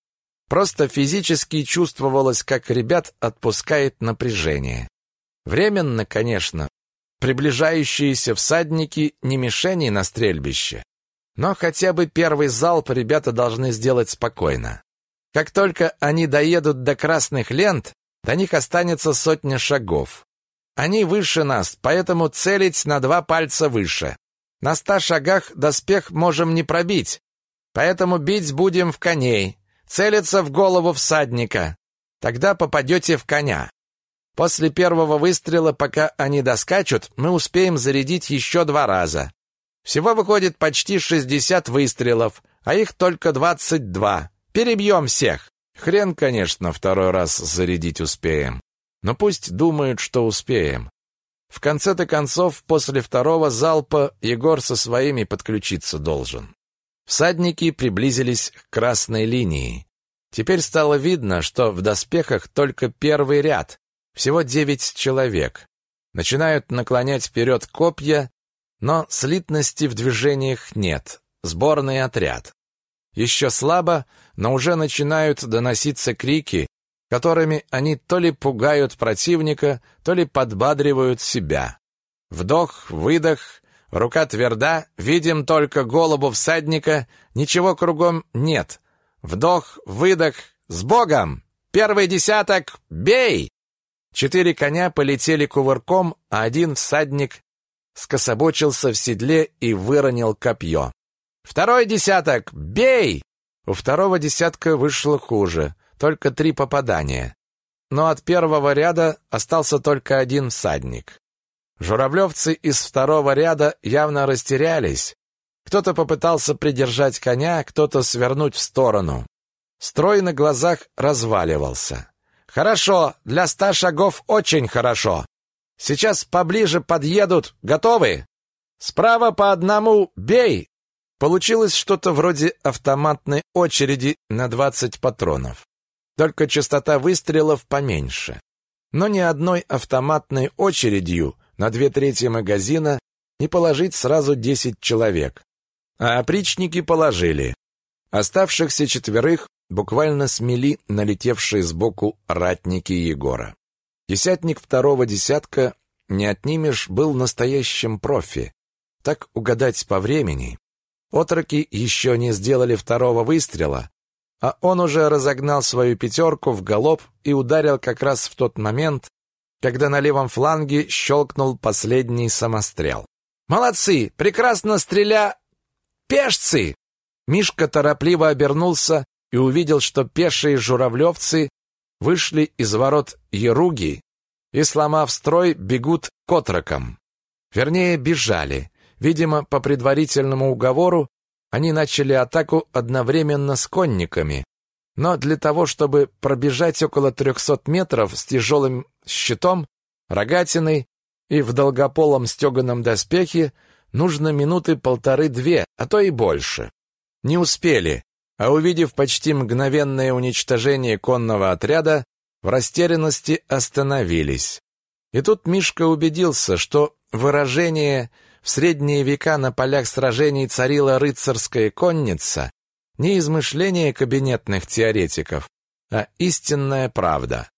Просто физически чувствовалось, как ребят отпускает напряжение. Временно, конечно. Приближающиеся всадники не мишени на стрельбище, но хотя бы первый залп ребята должны сделать спокойно. Как только они доедут до красных лент, до них останется сотня шагов. Они выше нас, поэтому целить на два пальца выше. На ста шагах доспех можем не пробить, поэтому бить будем в коней, целиться в голову всадника. Тогда попадете в коня. После первого выстрела, пока они доскачут, мы успеем зарядить еще два раза. Всего выходит почти 60 выстрелов, а их только двадцать два. Перебьем всех. Хрен, конечно, второй раз зарядить успеем. Но пусть думают, что успеем. В конце-то концов, после второго залпа Егор со своими подключиться должен. Всадники приблизились к красной линии. Теперь стало видно, что в доспехах только первый ряд, всего девять человек. Начинают наклонять вперед копья, но слитности в движениях нет. Сборный отряд. Еще слабо, но уже начинают доноситься крики, которыми они то ли пугают противника, то ли подбадривают себя. Вдох, выдох, рука тверда, видим только голову всадника, ничего кругом нет. Вдох, выдох, с Богом! Первый десяток, бей! Четыре коня полетели кувырком, а один всадник скособочился в седле и выронил копье. «Второй десяток! Бей!» У второго десятка вышло хуже, только три попадания. Но от первого ряда остался только один всадник. Журавлевцы из второго ряда явно растерялись. Кто-то попытался придержать коня, кто-то свернуть в сторону. Строй на глазах разваливался. Хорошо, для ста шагов очень хорошо. Сейчас поближе подъедут. Готовы? Справа по одному. Бей! Получилось что-то вроде автоматной очереди на 20 патронов. Только частота выстрелов поменьше. Но ни одной автоматной очередью на две трети магазина не положить сразу 10 человек. А опричники положили. Оставшихся четверых буквально смели налетевшие сбоку ратники Егора. Десятник второго десятка, не отнимешь, был настоящим профи. Так угадать по времени. Отроки еще не сделали второго выстрела, а он уже разогнал свою пятерку в галоп и ударил как раз в тот момент, когда на левом фланге щелкнул последний самострел. «Молодцы! Прекрасно стреля... Пешцы!» Мишка торопливо обернулся и увидел, что пешие журавлевцы вышли из ворот Еруги и, сломав строй, бегут к отрокам. Вернее, бежали. Видимо, по предварительному уговору они начали атаку одновременно с конниками. Но для того, чтобы пробежать около 300 метров с тяжелым щитом, рогатиной и в долгополом стеганом доспехе, нужно минуты полторы-две, а то и больше. Не успели а увидев почти мгновенное уничтожение конного отряда, в растерянности остановились. И тут Мишка убедился, что выражение «в средние века на полях сражений царила рыцарская конница» не измышление кабинетных теоретиков, а истинная правда.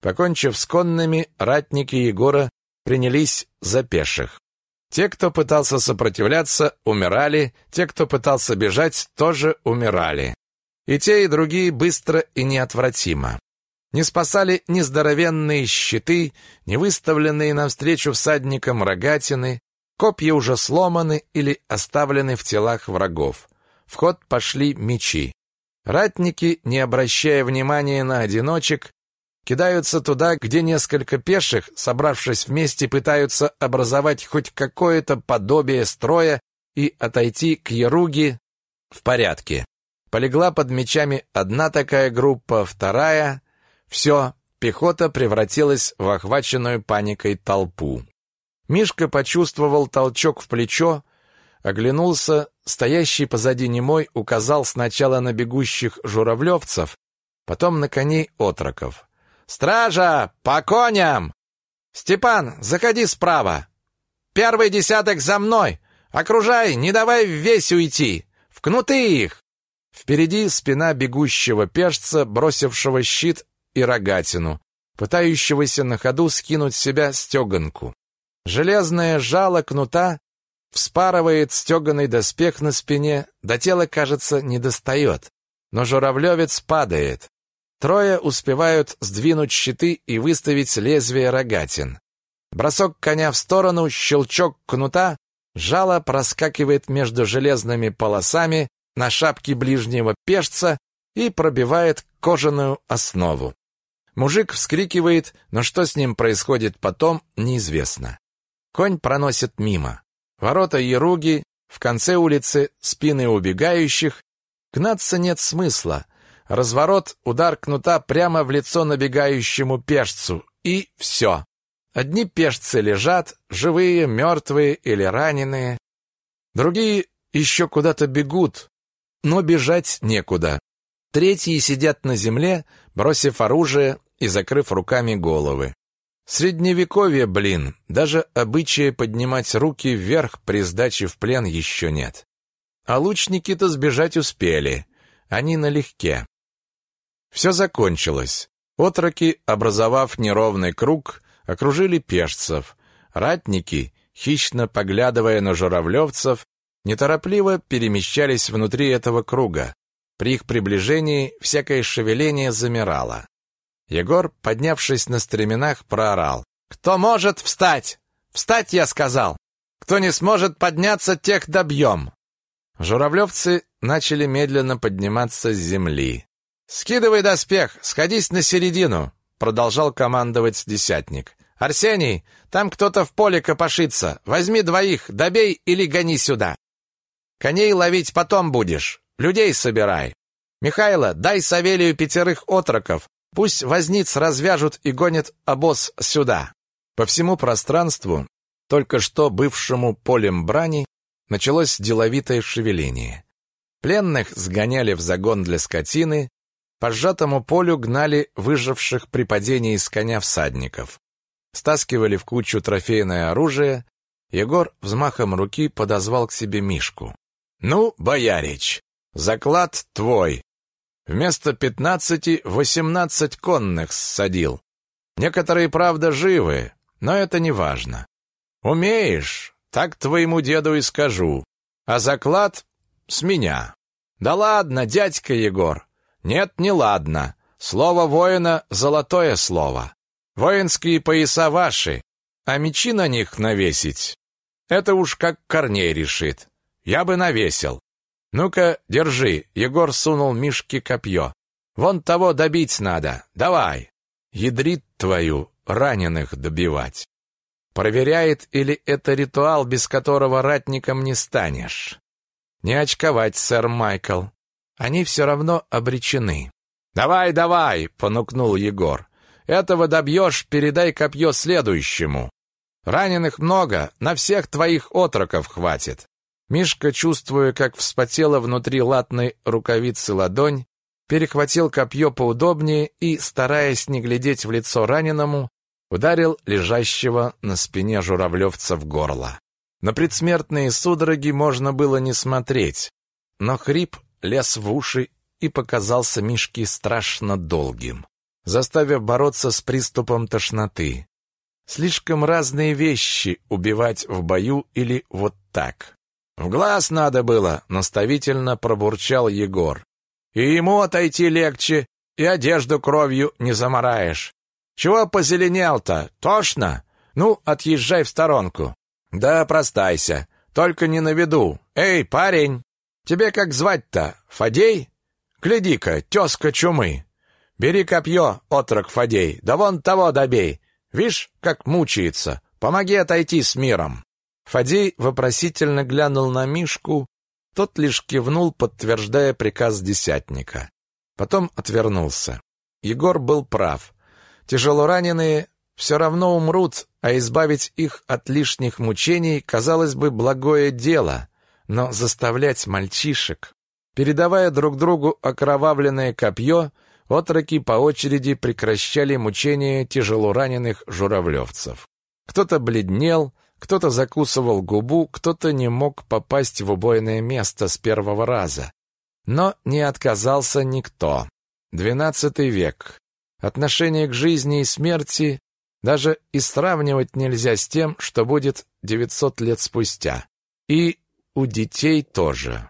Покончив с конными, ратники Егора принялись за пеших. Те, кто пытался сопротивляться, умирали, те, кто пытался бежать, тоже умирали. И те, и другие быстро и неотвратимо. Не спасали ни здоровенные щиты, ни выставленные навстречу всадникам рогатины, копья уже сломаны или оставлены в телах врагов. В ход пошли мечи. Ратники, не обращая внимания на одиночек, кидаются туда, где несколько пеших, собравшись вместе, пытаются образовать хоть какое-то подобие строя и отойти к Яруге в порядке. Полегла под мечами одна такая группа, вторая. Все, пехота превратилась в охваченную паникой толпу. Мишка почувствовал толчок в плечо, оглянулся, стоящий позади немой указал сначала на бегущих журавлевцев, потом на коней отроков. «Стража! По коням! Степан, заходи справа! Первый десяток за мной! Окружай, не давай весь уйти! Вкнуты их!» Впереди спина бегущего пешца, бросившего щит и рогатину, пытающегося на ходу скинуть с себя стеганку. Железное жало кнута вспарывает стеганый доспех на спине, до тела, кажется, не достает. Но журавлевец падает. Трое успевают сдвинуть щиты и выставить лезвие рогатин. Бросок коня в сторону, щелчок кнута, жало проскакивает между железными полосами на шапке ближнего пешца и пробивает кожаную основу. Мужик вскрикивает, но что с ним происходит потом, неизвестно. Конь проносит мимо. Ворота Еруги, в конце улицы спины убегающих, Гнаться нет смысла. Разворот, удар кнута прямо в лицо набегающему пешцу. И все. Одни пешцы лежат, живые, мертвые или раненые. Другие еще куда-то бегут, но бежать некуда. Третьи сидят на земле, бросив оружие и закрыв руками головы. Средневековье, блин, даже обычая поднимать руки вверх при сдаче в плен еще нет. А лучники-то сбежать успели, они налегке. Все закончилось. Отроки, образовав неровный круг, окружили пешцев. Ратники, хищно поглядывая на журавлевцев, неторопливо перемещались внутри этого круга. При их приближении всякое шевеление замирало. Егор, поднявшись на стременах, проорал. «Кто может встать? Встать, я сказал! Кто не сможет подняться, тех добьем!» Журавлевцы начали медленно подниматься с земли. «Скидывай доспех, сходись на середину!» Продолжал командовать десятник. «Арсений, там кто-то в поле копошится. Возьми двоих, добей или гони сюда. Коней ловить потом будешь. Людей собирай. Михайло, дай Савелию пятерых отроков, Пусть возниц развяжут и гонят обоз сюда. По всему пространству, только что бывшему полем брани, началось деловитое шевеление. Пленных сгоняли в загон для скотины, по сжатому полю гнали выживших при падении с коня всадников. Стаскивали в кучу трофейное оружие. Егор взмахом руки подозвал к себе Мишку. «Ну, боярич, заклад твой, Вместо пятнадцати восемнадцать конных ссадил. Некоторые, правда, живы, но это не важно. Умеешь, так твоему деду и скажу. А заклад с меня. Да ладно, дядька Егор. Нет, не ладно. Слово воина — золотое слово. Воинские пояса ваши, а мечи на них навесить — это уж как Корней решит. Я бы навесил. «Ну-ка, держи!» Егор сунул Мишке копье. «Вон того добить надо! Давай!» Ядрит твою, раненых добивать. Проверяет, или это ритуал, без которого ратником не станешь. Не очковать, сэр Майкл. Они все равно обречены. «Давай, давай!» — понукнул Егор. «Этого добьешь, передай копье следующему. Раненых много, на всех твоих отроков хватит. Мишка, чувствуя, как вспотела внутри латной рукавицы ладонь, перехватил копье поудобнее и, стараясь не глядеть в лицо раненому, ударил лежащего на спине журавлевца в горло. На предсмертные судороги можно было не смотреть, но хрип лез в уши и показался Мишке страшно долгим, заставив бороться с приступом тошноты. Слишком разные вещи убивать в бою или вот так. «В глаз надо было», — наставительно пробурчал Егор. «И ему отойти легче, и одежду кровью не замараешь. Чего позеленел-то? Тошно? Ну, отъезжай в сторонку». «Да, простайся, только не на виду. Эй, парень, тебе как звать-то? Фадей? Гляди-ка, тезка чумы. Бери копье, отрок Фадей, да вон того добей. Вишь, как мучается. Помоги отойти с миром». Фадей вопросительно глянул на Мишку, тот лишь кивнул, подтверждая приказ десятника. Потом отвернулся. Егор был прав. Тяжелораненые все равно умрут, а избавить их от лишних мучений, казалось бы, благое дело. Но заставлять мальчишек... Передавая друг другу окровавленное копье, отроки по очереди прекращали мучения тяжелораненых журавлевцев. Кто-то бледнел, кто-то закусывал губу, кто-то не мог попасть в убойное место с первого раза. Но не отказался никто. Двенадцатый век. Отношение к жизни и смерти даже и сравнивать нельзя с тем, что будет 900 лет спустя. И у детей тоже.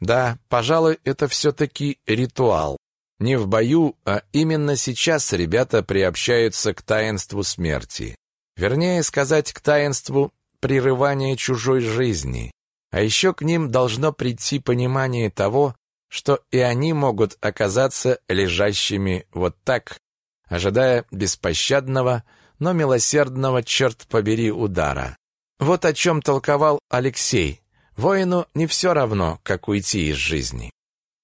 Да, пожалуй, это все-таки ритуал. Не в бою, а именно сейчас ребята приобщаются к таинству смерти. Вернее сказать, к таинству прерывания чужой жизни. А еще к ним должно прийти понимание того, что и они могут оказаться лежащими вот так, ожидая беспощадного, но милосердного, черт побери, удара. Вот о чем толковал Алексей. Воину не все равно, как уйти из жизни.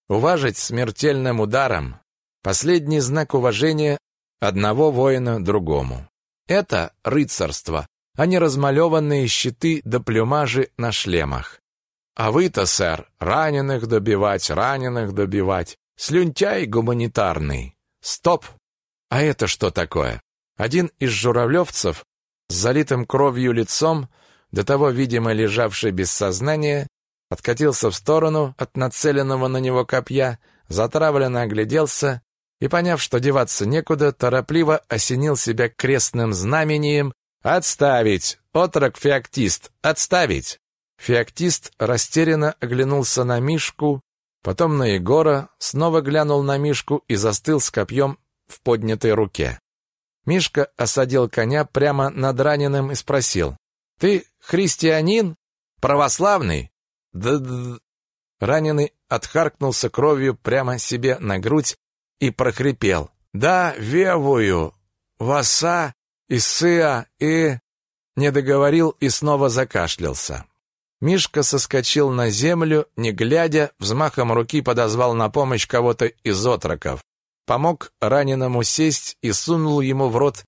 уважить смертельным ударом. Последний знак уважения одного воина другому. Это рыцарство, а не размалеванные щиты да плюмажи на шлемах. А вы-то, сэр, раненых добивать, раненых добивать. Слюнтяй гуманитарный. Стоп! А это что такое? Один из журавлевцев с залитым кровью лицом, до того, видимо, лежавший без сознания, откатился в сторону от нацеленного на него копья, затравленно огляделся и, поняв, что деваться некуда, торопливо осенил себя крестным знамением «Отставить! Отрок-феоктист! Отставить!» Феоктист растерянно оглянулся на Мишку, потом на Егора, снова глянул на Мишку и застыл с копьем в поднятой руке. Мишка осадил коня прямо над раненым и спросил, «Ты христианин? Православный?» «Да-да-да». Раненый отхаркнулся кровью прямо себе на грудь и прохрипел. «Да, вевую, васа, и сыа, и...» Не договорил и снова закашлялся. Мишка соскочил на землю, не глядя, взмахом руки подозвал на помощь кого-то из отроков. Помог раненому сесть и сунул ему в рот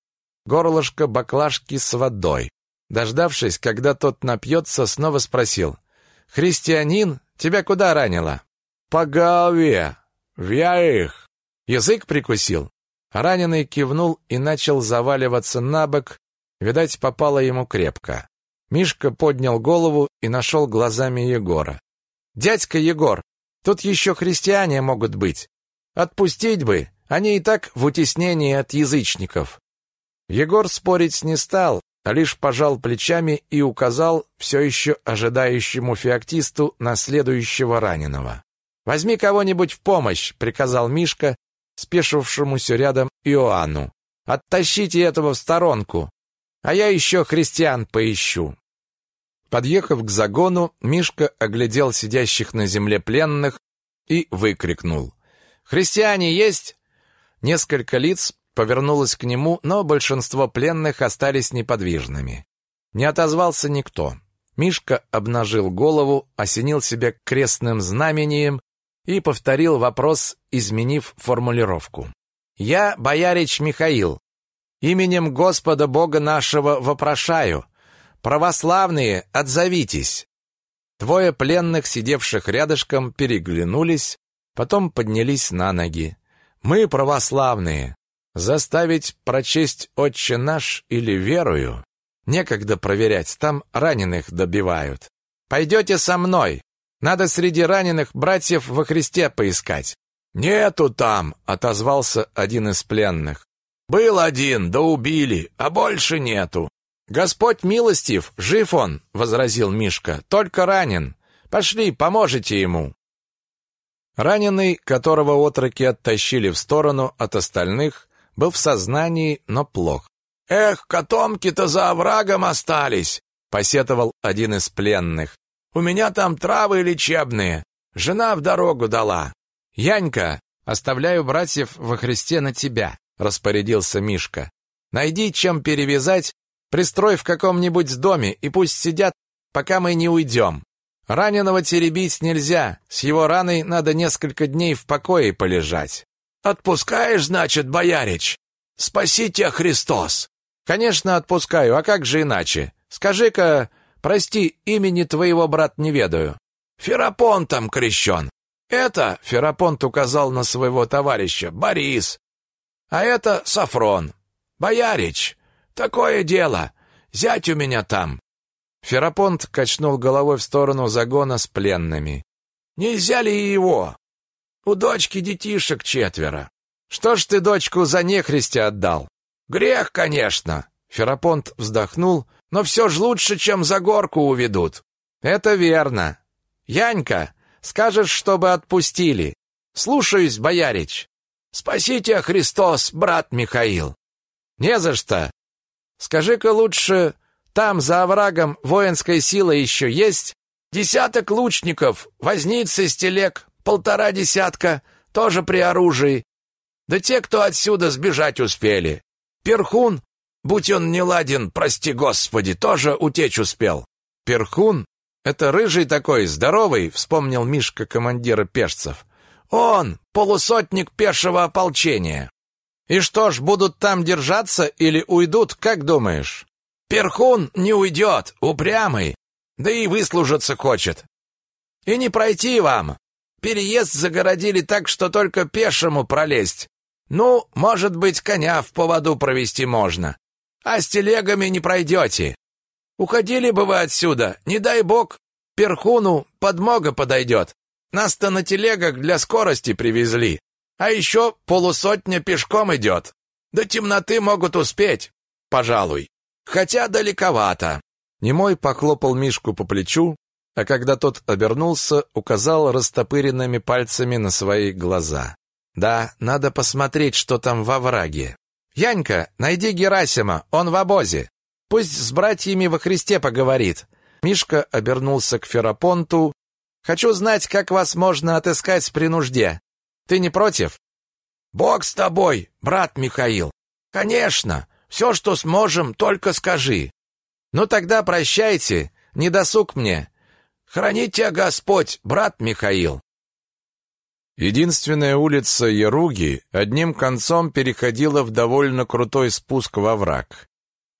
горлышко баклажки с водой. Дождавшись, когда тот напьется, снова спросил. «Христианин, тебя куда ранило?» «По голове. Я их». Язык прикусил. Раненый кивнул и начал заваливаться на бок. Видать, попало ему крепко. Мишка поднял голову и нашел глазами Егора. «Дядька Егор, тут еще христиане могут быть. Отпустить бы, они и так в утеснении от язычников». Егор спорить не стал, а лишь пожал плечами и указал все еще ожидающему феоктисту на следующего раненого. «Возьми кого-нибудь в помощь», — приказал Мишка, спешившемуся рядом Иоанну. «Оттащите этого в сторонку, а я еще христиан поищу». Подъехав к загону, Мишка оглядел сидящих на земле пленных и выкрикнул. «Христиане есть?» Несколько лиц повернулось к нему, но большинство пленных остались неподвижными. Не отозвался никто. Мишка обнажил голову, осенил себя крестным знамением и повторил вопрос, изменив формулировку. «Я, боярич Михаил, именем Господа Бога нашего вопрошаю, православные, отзовитесь!» Двое пленных, сидевших рядышком, переглянулись, потом поднялись на ноги. «Мы православные. Заставить прочесть «Отче наш» или «Верую»? Некогда проверять, там раненых добивают. Пойдете со мной, надо среди раненых братьев во Христе поискать. Нету там, отозвался один из пленных. Был один, да убили, а больше нету. Господь милостив, жив он, возразил Мишка. Только ранен. Пошли, поможете ему. Раненый, которого отроки оттащили в сторону от остальных, был в сознании, но плох. Эх, котомки-то за оврагом остались, посетовал один из пленных. У меня там травы лечебные. Жена в дорогу дала. Янька, оставляю братьев во Христе на тебя, распорядился Мишка. Найди, чем перевязать, пристрой в каком-нибудь доме и пусть сидят, пока мы не уйдем. Раненого теребить нельзя, с его раной надо несколько дней в покое полежать. Отпускаешь, значит, боярич? Спаси тебя Христос. Конечно, отпускаю, а как же иначе? Скажи-ка, Прости, имени твоего брат не ведаю. Ферапонтом крещен. Это, Ферапонт указал на своего товарища, Борис. А это Сафрон. Боярич, такое дело. Зять у меня там. Ферапонт качнул головой в сторону загона с пленными. Нельзя ли его? У дочки детишек четверо. Что ж ты дочку за нехристи отдал? Грех, конечно. Ферапонт вздохнул, но все ж лучше, чем за горку уведут. Это верно. Янька, скажешь, чтобы отпустили. Слушаюсь, боярич. Спасите, Христос, брат Михаил. Не за что. Скажи-ка лучше, там за оврагом воинская сила еще есть? Десяток лучников, возницы с полтора десятка, тоже при оружии. Да те, кто отсюда сбежать успели. Перхун Будь он не ладен, прости господи, тоже утечь успел. Перхун? Это рыжий такой, здоровый, вспомнил Мишка командира пешцев. Он, полусотник пешего ополчения. И что ж, будут там держаться или уйдут, как думаешь? Перхун не уйдет, упрямый, да и выслужиться хочет. И не пройти вам. Переезд загородили так, что только пешему пролезть. Ну, может быть, коня в поводу провести можно. А с телегами не пройдете. Уходили бы вы отсюда, не дай бог, перхуну подмога подойдет. Нас-то на телегах для скорости привезли. А еще полусотня пешком идет. До темноты могут успеть, пожалуй. Хотя далековато.
Немой похлопал Мишку по плечу, а когда тот обернулся, указал растопыренными пальцами на свои глаза. «Да, надо посмотреть, что там во враге. Янька, найди Герасима, он в обозе. Пусть с братьями во Христе поговорит». Мишка обернулся к Ферапонту. «Хочу знать, как вас можно отыскать при нужде. Ты не против?»
«Бог с тобой, брат Михаил. Конечно, все, что сможем, только скажи».
«Ну тогда прощайте, не досуг мне.
Храни тебя Господь, брат Михаил.
Единственная улица Яруги одним концом переходила в довольно крутой спуск во враг,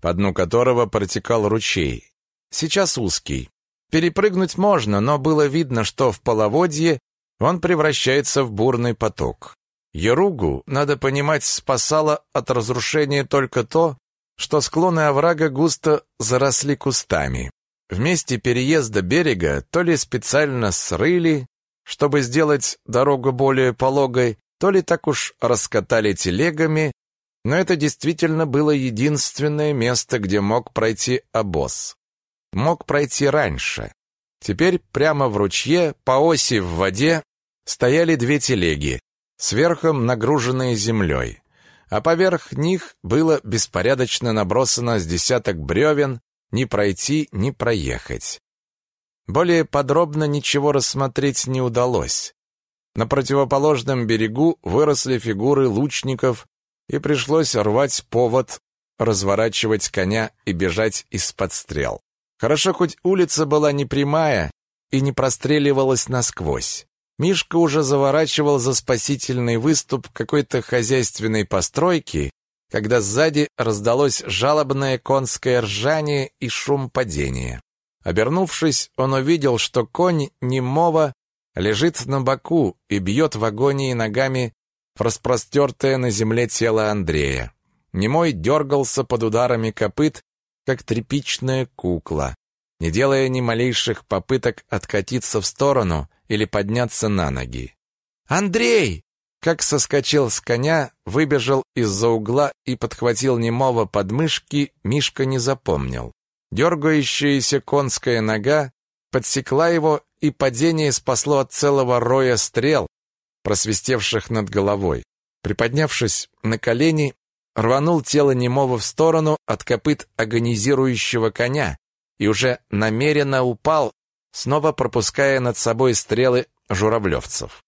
по дну которого протекал ручей. Сейчас узкий. Перепрыгнуть можно, но было видно, что в половодье он превращается в бурный поток. Яругу, надо понимать, спасало от разрушения только то, что склоны оврага густо заросли кустами. В месте переезда берега то ли специально срыли, чтобы сделать дорогу более пологой, то ли так уж раскатали телегами, но это действительно было единственное место, где мог пройти обоз. Мог пройти раньше. Теперь прямо в ручье, по оси в воде, стояли две телеги, сверхом нагруженные землей, а поверх них было беспорядочно набросано с десяток бревен, ни пройти, ни проехать. Более подробно ничего рассмотреть не удалось. На противоположном берегу выросли фигуры лучников, и пришлось рвать повод, разворачивать коня и бежать из-под стрел. Хорошо, хоть улица была не прямая и не простреливалась насквозь. Мишка уже заворачивал за спасительный выступ какой-то хозяйственной постройки, когда сзади раздалось жалобное конское ржание и шум падения. Обернувшись, он увидел, что конь немого лежит на боку и бьет в агонии ногами в распростертое на земле тело Андрея. Немой дергался под ударами копыт, как тряпичная кукла, не делая ни малейших попыток откатиться в сторону или подняться на ноги. «Андрей!» Как соскочил с коня, выбежал из-за угла и подхватил немого подмышки, Мишка не запомнил. Дергающаяся конская нога подсекла его, и падение спасло от целого роя стрел, просвистевших над головой. Приподнявшись на колени, рванул тело немого в сторону от копыт агонизирующего коня и уже намеренно упал, снова пропуская над собой стрелы журавлевцев.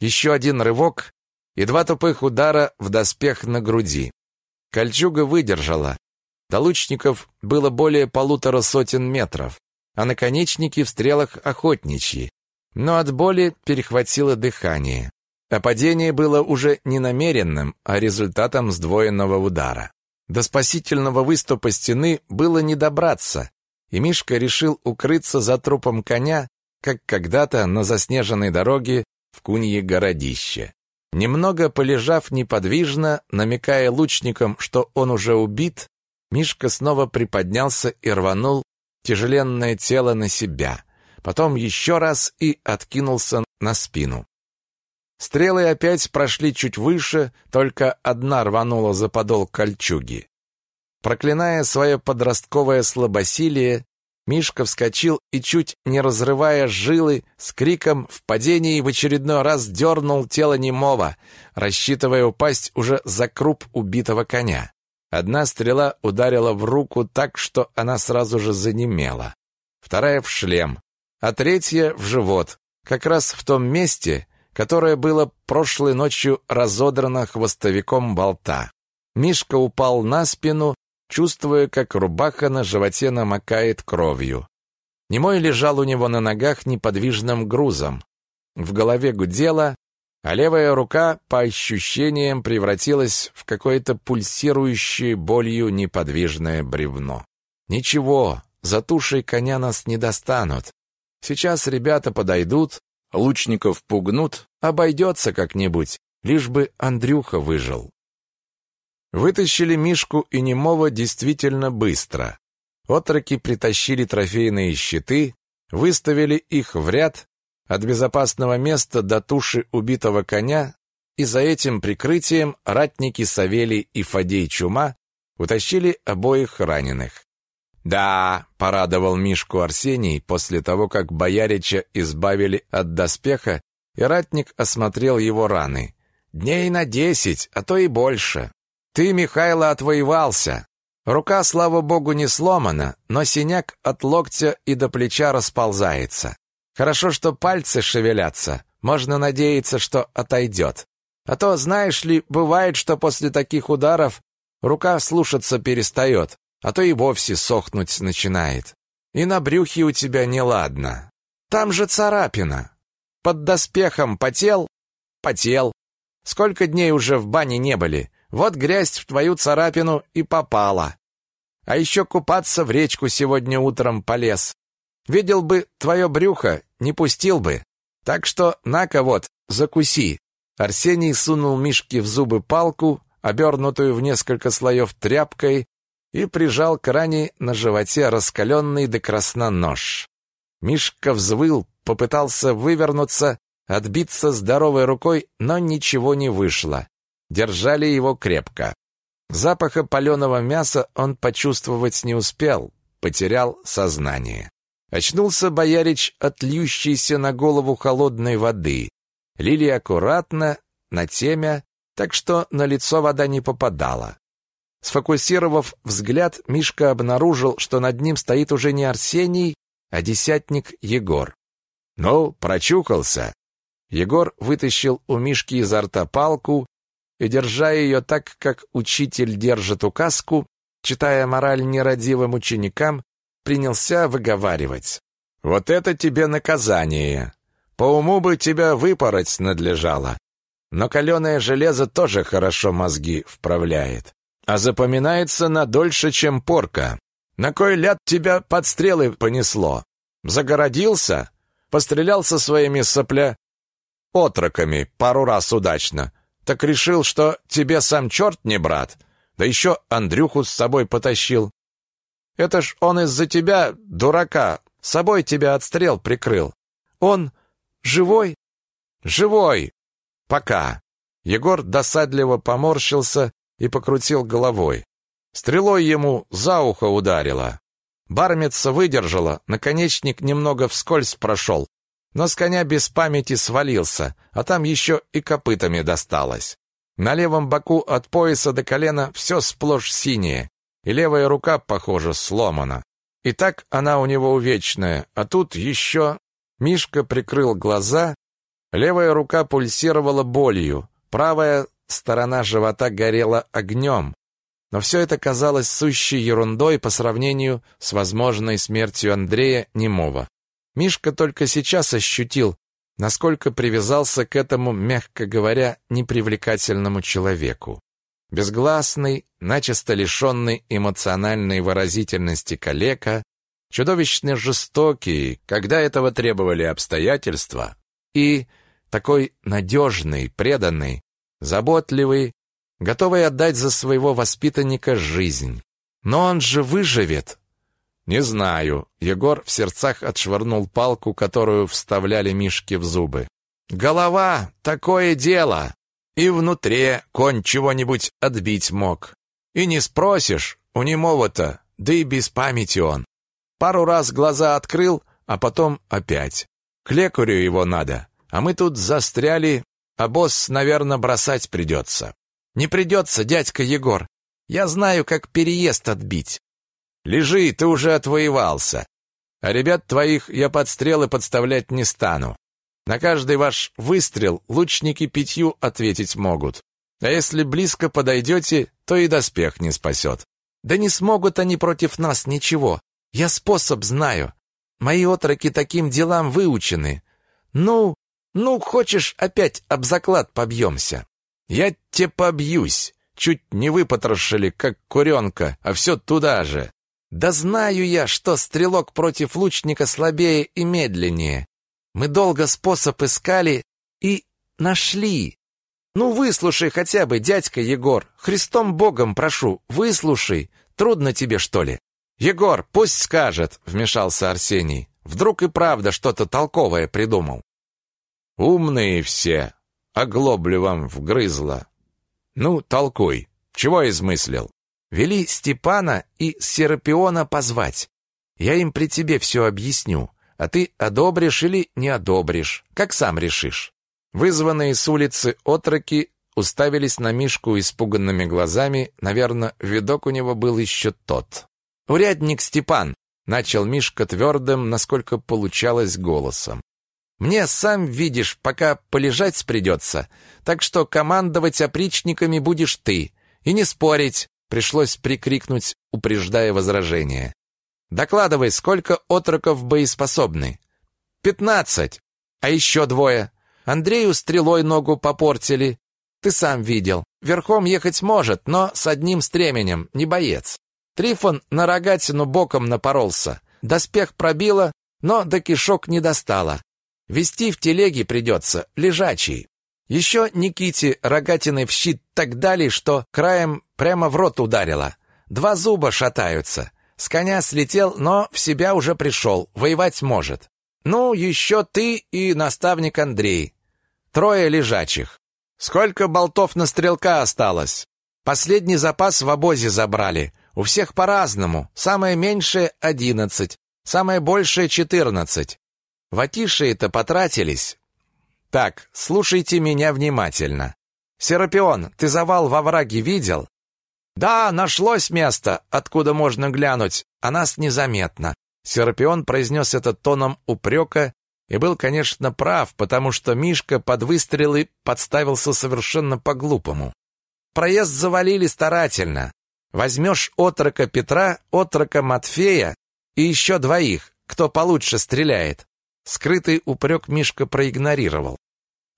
Еще один рывок и два тупых удара в доспех на груди. Кольчуга выдержала. До лучников было более полутора сотен метров, а наконечники в стрелах охотничьи. Но от боли перехватило дыхание. А падение было уже не намеренным, а результатом сдвоенного удара. До спасительного выступа стены было не добраться, и Мишка решил укрыться за трупом коня, как когда-то на заснеженной дороге в Кунье городище. Немного полежав неподвижно, намекая лучникам, что он уже убит, Мишка снова приподнялся и рванул тяжеленное тело на себя. Потом еще раз и откинулся на спину. Стрелы опять прошли чуть выше, только одна рванула за подол кольчуги. Проклиная свое подростковое слабосилие, Мишка вскочил и, чуть не разрывая жилы, с криком в падении в очередной раз дернул тело немого, рассчитывая упасть уже за круп убитого коня. Одна стрела ударила в руку так, что она сразу же занемела. Вторая в шлем, а третья в живот, как раз в том месте, которое было прошлой ночью разодрано хвостовиком болта. Мишка упал на спину чувствуя, как рубаха на животе намокает кровью. Немой лежал у него на ногах неподвижным грузом. В голове гудело, а левая рука, по ощущениям, превратилась в какое-то пульсирующее болью неподвижное бревно. Ничего, за тушей коня нас не достанут. Сейчас ребята подойдут, лучников пугнут, обойдется как-нибудь, лишь бы Андрюха выжил. Вытащили Мишку и Немова действительно быстро. Отроки притащили трофейные щиты, выставили их в ряд от безопасного места до туши убитого коня, и за этим прикрытием ратники Савелий и Фадей Чума утащили обоих раненых. «Да», — порадовал Мишку Арсений после того, как боярича избавили от доспеха, и ратник осмотрел его раны. «Дней на десять, а то и больше. Ты, Михайло, отвоевался. Рука, слава богу, не сломана, но синяк от локтя и до плеча расползается. Хорошо, что пальцы шевелятся. Можно надеяться, что отойдет. А то, знаешь ли, бывает, что после таких ударов рука слушаться перестает, а то и вовсе сохнуть начинает. И на брюхе у тебя неладно. Там же царапина. Под доспехом потел? Потел. Сколько дней уже в бане не были? Вот грязь в твою царапину и попала. А еще купаться в речку сегодня утром полез. Видел бы твое брюхо, не пустил бы. Так что на-ка вот, закуси». Арсений сунул Мишке в зубы палку, обернутую в несколько слоев тряпкой, и прижал к ране на животе раскаленный до красна нож. Мишка взвыл, попытался вывернуться, отбиться здоровой рукой, но ничего не вышло. Держали его крепко. Запаха паленого мяса он почувствовать не успел, потерял сознание. Очнулся боярич от льющейся на голову холодной воды. Лили аккуратно, на темя, так что на лицо вода не попадала. Сфокусировав взгляд, Мишка обнаружил, что над ним стоит уже не Арсений, а десятник Егор. «Ну, прочухался!» Егор вытащил у Мишки изо рта палку и, держа ее так, как учитель держит указку, читая мораль нерадивым ученикам, принялся выговаривать. «Вот это тебе наказание! По уму бы тебя выпороть надлежало. Но каленое железо тоже хорошо мозги вправляет. А запоминается на дольше, чем порка. На кой ляд тебя под стрелы понесло? Загородился? Пострелял со своими сопля... отроками пару раз удачно, так решил, что тебе сам черт не брат, да еще Андрюху с собой потащил. Это ж он из-за тебя, дурака, собой тебя отстрел прикрыл. Он живой? Живой! Пока. Егор досадливо поморщился и покрутил головой. Стрелой ему за ухо ударило. Бармица выдержала, наконечник немного вскользь прошел, но с коня без памяти свалился, а там еще и копытами досталось. На левом боку от пояса до колена все сплошь синее, и левая рука, похоже, сломана. И так она у него увечная, а тут еще... Мишка прикрыл глаза, левая рука пульсировала болью, правая сторона живота горела огнем. Но все это казалось сущей ерундой по сравнению с возможной смертью Андрея Немова. Мишка только сейчас ощутил, насколько привязался к этому, мягко говоря, непривлекательному человеку. Безгласный, начисто лишенный эмоциональной выразительности калека, чудовищно жестокий, когда этого требовали обстоятельства, и такой надежный, преданный, заботливый, готовый отдать за своего воспитанника жизнь. Но он же выживет, «Не знаю». Егор в сердцах отшвырнул палку, которую вставляли Мишке в зубы. «Голова! Такое дело!» И внутри конь чего-нибудь отбить мог. И не спросишь, у немого-то, да и без памяти он. Пару раз глаза открыл, а потом опять. К лекарю его надо, а мы тут застряли, а босс, наверное, бросать придется. Не придется, дядька Егор. Я знаю, как переезд отбить. Лежи, ты уже отвоевался. А ребят твоих я под стрелы подставлять не стану. На каждый ваш выстрел лучники пятью ответить могут. А если близко подойдете, то и доспех не спасет. Да не смогут они против нас ничего. Я способ знаю. Мои отроки таким делам выучены. Ну,
Ну, хочешь, опять об заклад побьемся?
Я те побьюсь. Чуть не выпотрошили, как куренка, а все туда же.
Да знаю я, что стрелок против лучника слабее и медленнее. Мы долго способ искали и нашли. Ну, выслушай хотя бы, дядька Егор. Христом Богом прошу, выслушай. Трудно тебе, что ли?
Егор, пусть скажет, вмешался Арсений. Вдруг и правда что-то толковое придумал. Умные все, а глоблю вам вгрызла. Ну, толкуй. Чего измыслил?
Вели Степана и Серапиона позвать. Я им при тебе все объясню, а ты одобришь или не одобришь, как сам решишь. Вызванные с улицы отроки уставились на Мишку испуганными глазами, наверное, видок у него был еще тот. «Урядник Степан!» — начал Мишка твердым, насколько получалось, голосом. «Мне, сам видишь, пока полежать придется, так что командовать опричниками будешь ты. И не спорить!» — пришлось прикрикнуть, упреждая возражение. «Докладывай, сколько отроков боеспособны?» «Пятнадцать! А еще двое!» Андрею стрелой ногу попортили. Ты сам видел. Верхом ехать может, но с одним стременем, не боец. Трифон на рогатину боком напоролся. Доспех пробило, но до кишок не достало. Вести в телеге придется, лежачий. Еще Никите рогатиной в щит так дали, что краем прямо в рот ударило. Два зуба шатаются. С коня слетел, но в себя уже пришел, воевать может. Ну, еще ты и наставник Андрей. Трое лежачих. Сколько болтов на стрелка осталось? Последний запас в обозе забрали. У всех по-разному. Самое меньшее — одиннадцать, самое большее — четырнадцать. Ватиши-то потратились. Так, слушайте меня внимательно. Серапион, ты завал во враге видел? Да, нашлось место, откуда можно глянуть, а нас незаметно. Серапион произнес это тоном упрека и был, конечно, прав, потому что Мишка под выстрелы подставился совершенно по-глупому. Проезд завалили старательно. Возьмешь отрока Петра, отрока Матфея и еще двоих, кто получше стреляет. Скрытый упрек Мишка проигнорировал.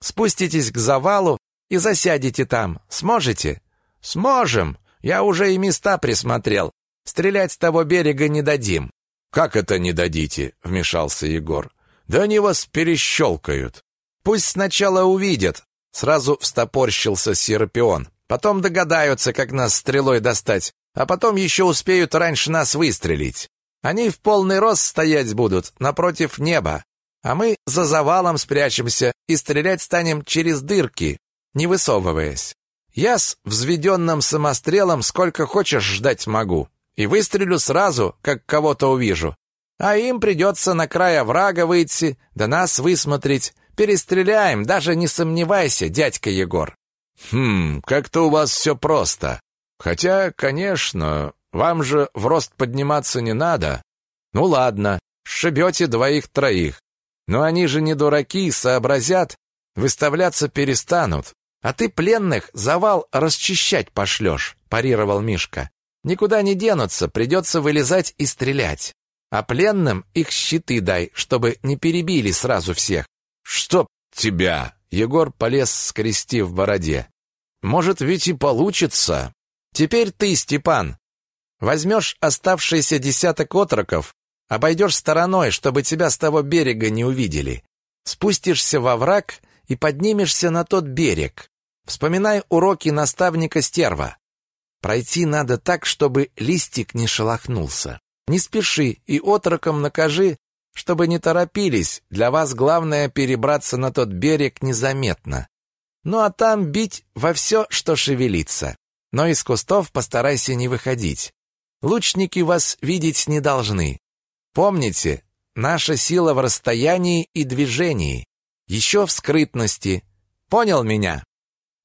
Спуститесь к завалу и засядете там. Сможете? Сможем. Я уже и места присмотрел. Стрелять с того берега не дадим.
Как это не дадите? вмешался Егор. Да они вас перещелкают.
Пусть сначала увидят. Сразу встопорщился Серапион. Потом догадаются, как нас стрелой достать, а потом еще успеют раньше нас выстрелить. Они в полный рост стоять будут напротив неба, а мы за завалом спрячемся и стрелять станем через дырки, не высовываясь. Я с взведенным самострелом сколько хочешь ждать могу, и выстрелю сразу, как кого-то увижу, а им придется на край оврага выйти, да нас высмотреть. Перестреляем, даже не сомневайся, дядька Егор.
Хм, как-то у вас все просто. Хотя, конечно, вам же в рост подниматься не надо. Ну ладно, шибете двоих-троих. Но они же не дураки, сообразят, выставляться перестанут. А ты пленных завал расчищать пошлешь, парировал Мишка. Никуда не денутся, придется вылезать и стрелять. А пленным их щиты дай, чтобы не перебили сразу всех. Чтоб тебя! Егор полез, скрестив в бороде. Может, ведь и получится.
Теперь ты, Степан, возьмешь оставшиеся десяток отроков, обойдешь стороной, чтобы тебя с того берега не увидели. Спустишься во враг и поднимешься на тот берег. Вспоминай уроки наставника Стерва. Пройти надо так, чтобы листик не шелохнулся. Не спеши и отрокам накажи, чтобы не торопились. Для вас главное перебраться на тот берег незаметно. Ну а там бить во все, что шевелится. Но из кустов постарайся не выходить. Лучники вас видеть не должны. Помните, наша сила в расстоянии и движении, еще в скрытности. Понял меня?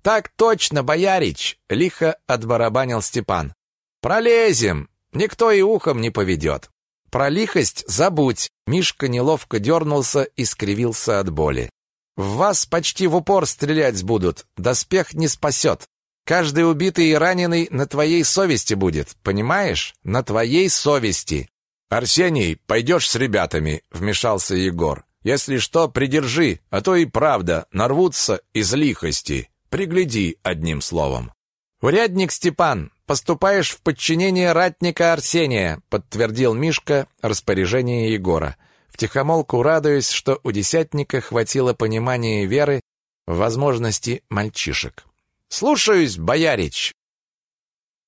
Так точно, боярич, лихо отбарабанил Степан. Пролезем, Никто и ухом не поведет. Про лихость забудь. Мишка неловко дернулся и скривился от боли. В вас почти в упор стрелять будут. Доспех не спасет. Каждый убитый и раненый на твоей совести будет, понимаешь? На твоей совести.
Арсений, пойдешь с ребятами, вмешался Егор. Если что, придержи, а то и правда нарвутся из лихости. Пригляди одним словом.
Урядник Степан, поступаешь в подчинение ратника Арсения, подтвердил Мишка распоряжение Егора. Втихомолку радуясь, что у десятника хватило понимания и веры в возможности мальчишек. Слушаюсь, боярич.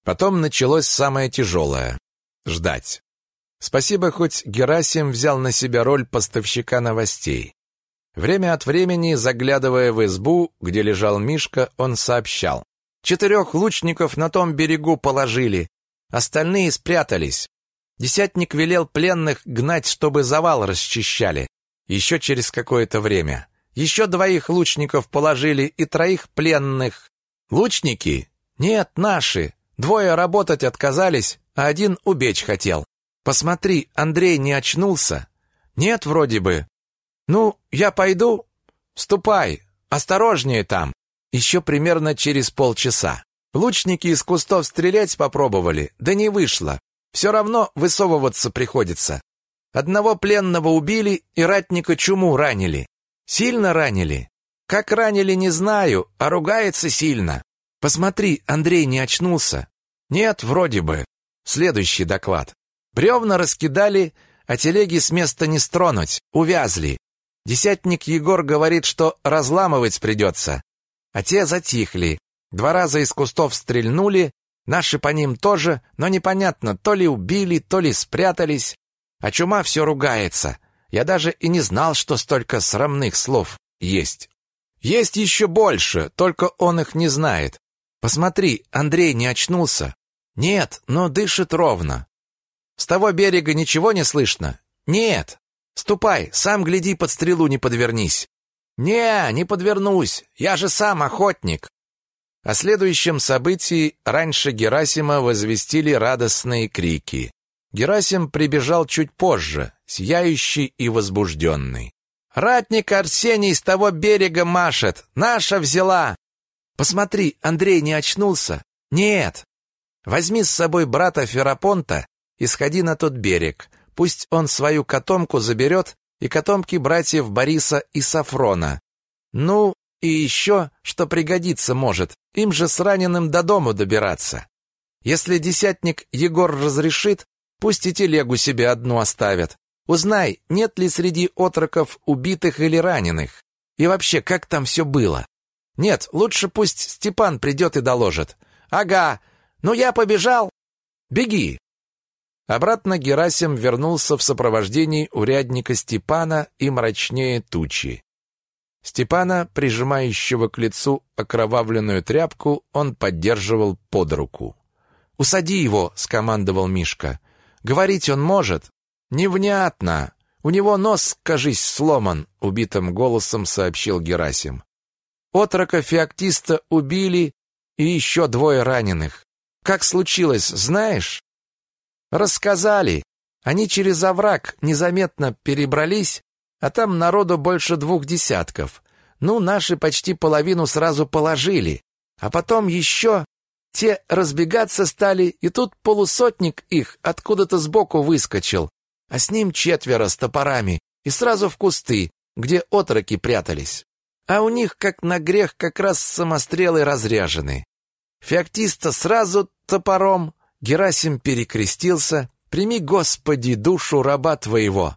Потом началось самое тяжелое — ждать. Спасибо, хоть Герасим взял на себя роль поставщика новостей. Время от времени, заглядывая в избу, где лежал Мишка, он сообщал. «Четырех лучников на том берегу положили, остальные спрятались. Десятник велел пленных гнать, чтобы завал расчищали. Еще через какое-то время. Еще двоих лучников положили и троих пленных. Лучники? Нет, наши. Двое работать отказались, а один убечь хотел. Посмотри, Андрей не очнулся? Нет, вроде бы. Ну, я пойду. Ступай, осторожнее там. Еще примерно через полчаса. Лучники из кустов стрелять попробовали, да не вышло. Все равно высовываться приходится. Одного пленного убили и ратника чуму ранили. Сильно ранили. Как ранили, не знаю, а ругается сильно. Посмотри, Андрей не очнулся. Нет, вроде бы. Следующий доклад. Бревна раскидали, а телеги с места не стронуть, увязли. Десятник Егор говорит, что разламывать придется. А те затихли. Два раза из кустов стрельнули, наши по ним тоже, но непонятно, то ли убили, то ли спрятались. А чума все ругается. Я даже и не знал, что столько срамных слов есть. Есть еще больше, только он их не знает. Посмотри, Андрей не очнулся. Нет, но дышит ровно. С того берега ничего не слышно? Нет. Ступай, сам гляди, под стрелу не подвернись. Не, не подвернусь. Я же сам охотник. О следующем событии раньше Герасима возвестили радостные крики. Герасим прибежал чуть позже, сияющий и возбужденный. «Ратник Арсений с того берега машет! Наша взяла!» «Посмотри, Андрей не очнулся?» «Нет!» «Возьми с собой брата Ферапонта и сходи на тот берег. Пусть он свою котомку заберет и котомки братьев Бориса и Сафрона. Ну, и еще, что пригодится может, им же с раненым до дому добираться. Если десятник Егор разрешит, пусть и телегу себе одну оставят. Узнай, нет ли среди отроков убитых или раненых. И вообще, как там все было? Нет, лучше пусть Степан придет и доложит. Ага, ну я побежал. Беги. Обратно Герасим вернулся в сопровождении урядника Степана и мрачнее тучи. Степана, прижимающего к лицу окровавленную тряпку, он поддерживал под руку. «Усади его!» — скомандовал Мишка. «Говорить он может?» «Невнятно! У него нос, кажись, сломан!» — убитым голосом сообщил Герасим. «Отрока феоктиста убили и еще двое раненых. Как случилось, знаешь?» Рассказали. Они через овраг незаметно перебрались, а там народу больше двух десятков. Ну, наши почти половину сразу положили. А потом еще те разбегаться стали, и тут полусотник их откуда-то сбоку выскочил, а с ним четверо с топорами, и сразу в кусты, где отроки прятались. А у них, как на грех, как раз самострелы разряжены. Феоктиста сразу топором, Герасим перекрестился. «Прими, Господи, душу раба твоего!»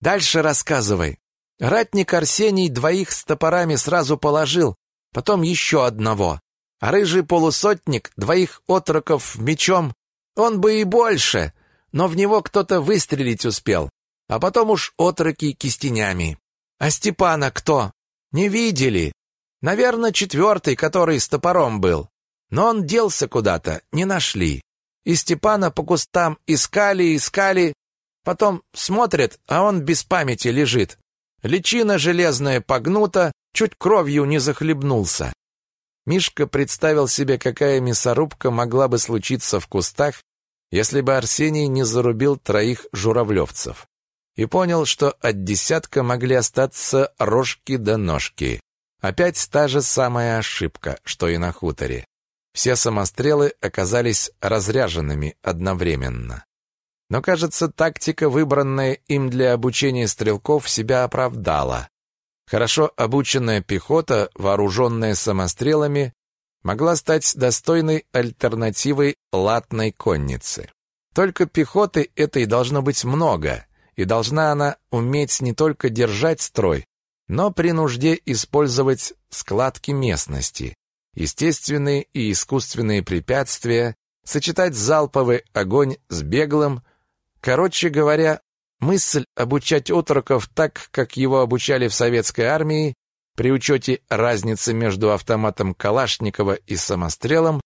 «Дальше рассказывай». Ратник Арсений двоих с топорами сразу положил, потом еще одного. А рыжий полусотник двоих отроков мечом. Он бы и больше, но в него кто-то выстрелить успел. А потом уж отроки кистенями. А Степана кто? Не видели. Наверное, четвертый, который с топором был. Но он делся куда-то, не нашли и Степана по кустам искали, искали, потом смотрят, а он без памяти лежит. Личина железная погнута, чуть кровью не захлебнулся. Мишка представил себе, какая мясорубка могла бы случиться в кустах, если бы Арсений не зарубил троих журавлевцев. И понял, что от десятка могли остаться рожки до ножки. Опять та же самая ошибка, что и на хуторе. Все самострелы оказались разряженными одновременно.
Но, кажется, тактика, выбранная им для обучения стрелков, себя оправдала. Хорошо обученная пехота, вооруженная самострелами, могла стать достойной альтернативой латной конницы. Только пехоты этой должно быть много, и должна она уметь не только держать строй, но при нужде использовать складки местности, естественные и искусственные препятствия, сочетать залповый огонь с беглым, короче говоря, мысль обучать отроков так, как его обучали в советской армии, при учете разницы между автоматом Калашникова и самострелом,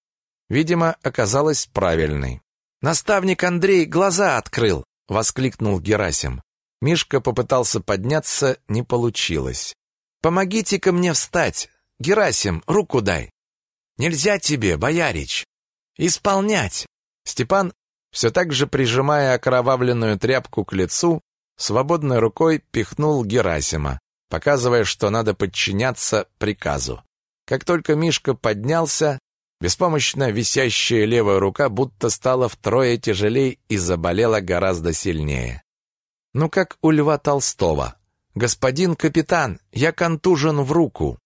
видимо, оказалась правильной. «Наставник Андрей глаза открыл!» — воскликнул Герасим. Мишка попытался подняться, не получилось. «Помогите-ка мне встать! Герасим, руку дай!» «Нельзя тебе, боярич!» «Исполнять!» Степан, все так же прижимая окровавленную тряпку к лицу, свободной рукой пихнул Герасима показывая, что надо подчиняться приказу. Как только Мишка поднялся, беспомощно висящая левая рука будто стала втрое тяжелее и заболела гораздо сильнее. Ну как у Льва Толстого. «Господин капитан, я контужен в руку».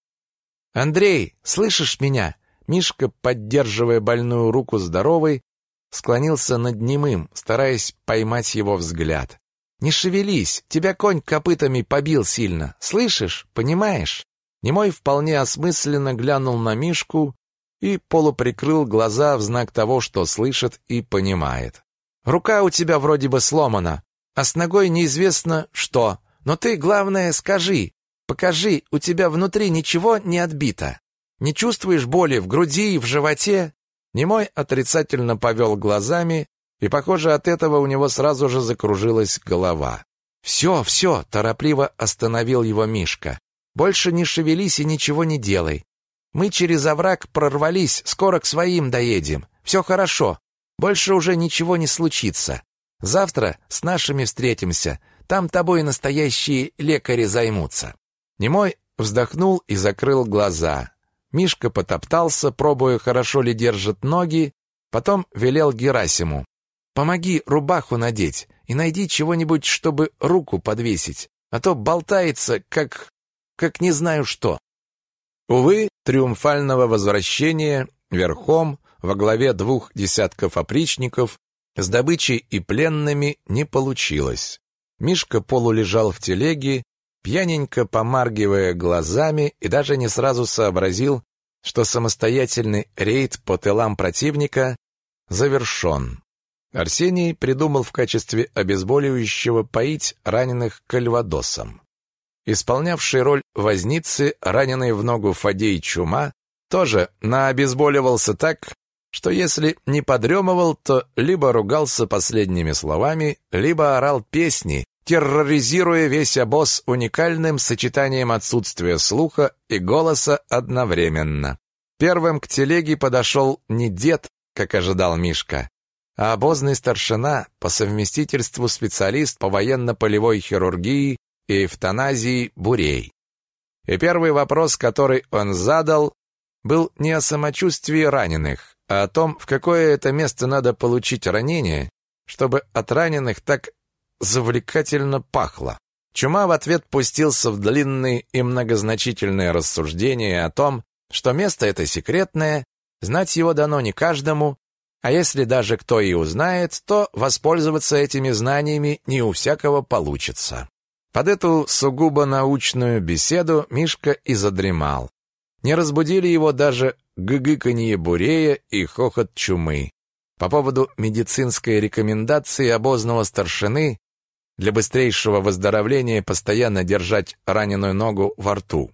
«Андрей, слышишь меня?» Мишка, поддерживая больную руку здоровой, склонился над немым, стараясь поймать его взгляд. Не шевелись, тебя конь копытами побил сильно. Слышишь? Понимаешь? Немой вполне осмысленно глянул на Мишку и полуприкрыл глаза в знак того, что слышит и понимает. Рука у тебя вроде бы сломана, а с ногой неизвестно что. Но ты, главное, скажи, покажи, у тебя внутри ничего не отбито. Не чувствуешь боли в груди и в животе? Немой отрицательно повел глазами, и, похоже, от этого у него сразу же закружилась голова. «Все, все!» — торопливо остановил его Мишка. «Больше не шевелись и ничего не делай. Мы через овраг прорвались, скоро к своим доедем. Все хорошо, больше уже ничего не случится. Завтра с нашими встретимся, там тобой настоящие лекари займутся». Немой вздохнул и закрыл глаза. Мишка потоптался, пробуя, хорошо ли держит ноги, потом велел Герасиму. Помоги рубаху надеть и найди чего-нибудь, чтобы руку подвесить, а то болтается, как... как не знаю что». Увы, триумфального возвращения верхом во главе двух десятков опричников с добычей и пленными не получилось. Мишка полулежал в телеге, пьяненько помаргивая глазами и даже не сразу сообразил, что самостоятельный рейд по тылам противника завершен. Арсений придумал в качестве обезболивающего поить раненых кальвадосом. Исполнявший роль возницы, раненый в ногу Фадей Чума, тоже наобезболивался так, что если не подремывал, то либо ругался последними словами, либо орал песни, терроризируя весь обоз уникальным сочетанием отсутствия слуха и голоса одновременно. Первым к телеге подошел не дед, как ожидал Мишка, а обозный старшина по совместительству специалист по военно-полевой хирургии и эвтаназии Бурей. И первый вопрос, который он задал, был не о самочувствии раненых, а о том, в какое это место надо получить ранение, чтобы от раненых так завлекательно пахло. Чума в ответ пустился в длинные и многозначительные рассуждения о том, что место это секретное, знать его дано не каждому, а если даже кто и узнает, то воспользоваться этими знаниями не у всякого получится. Под эту сугубо научную беседу Мишка и задремал. Не разбудили его даже гыгыканье бурея и хохот чумы. По поводу медицинской рекомендации обозного старшины для быстрейшего выздоровления постоянно держать раненую ногу во рту.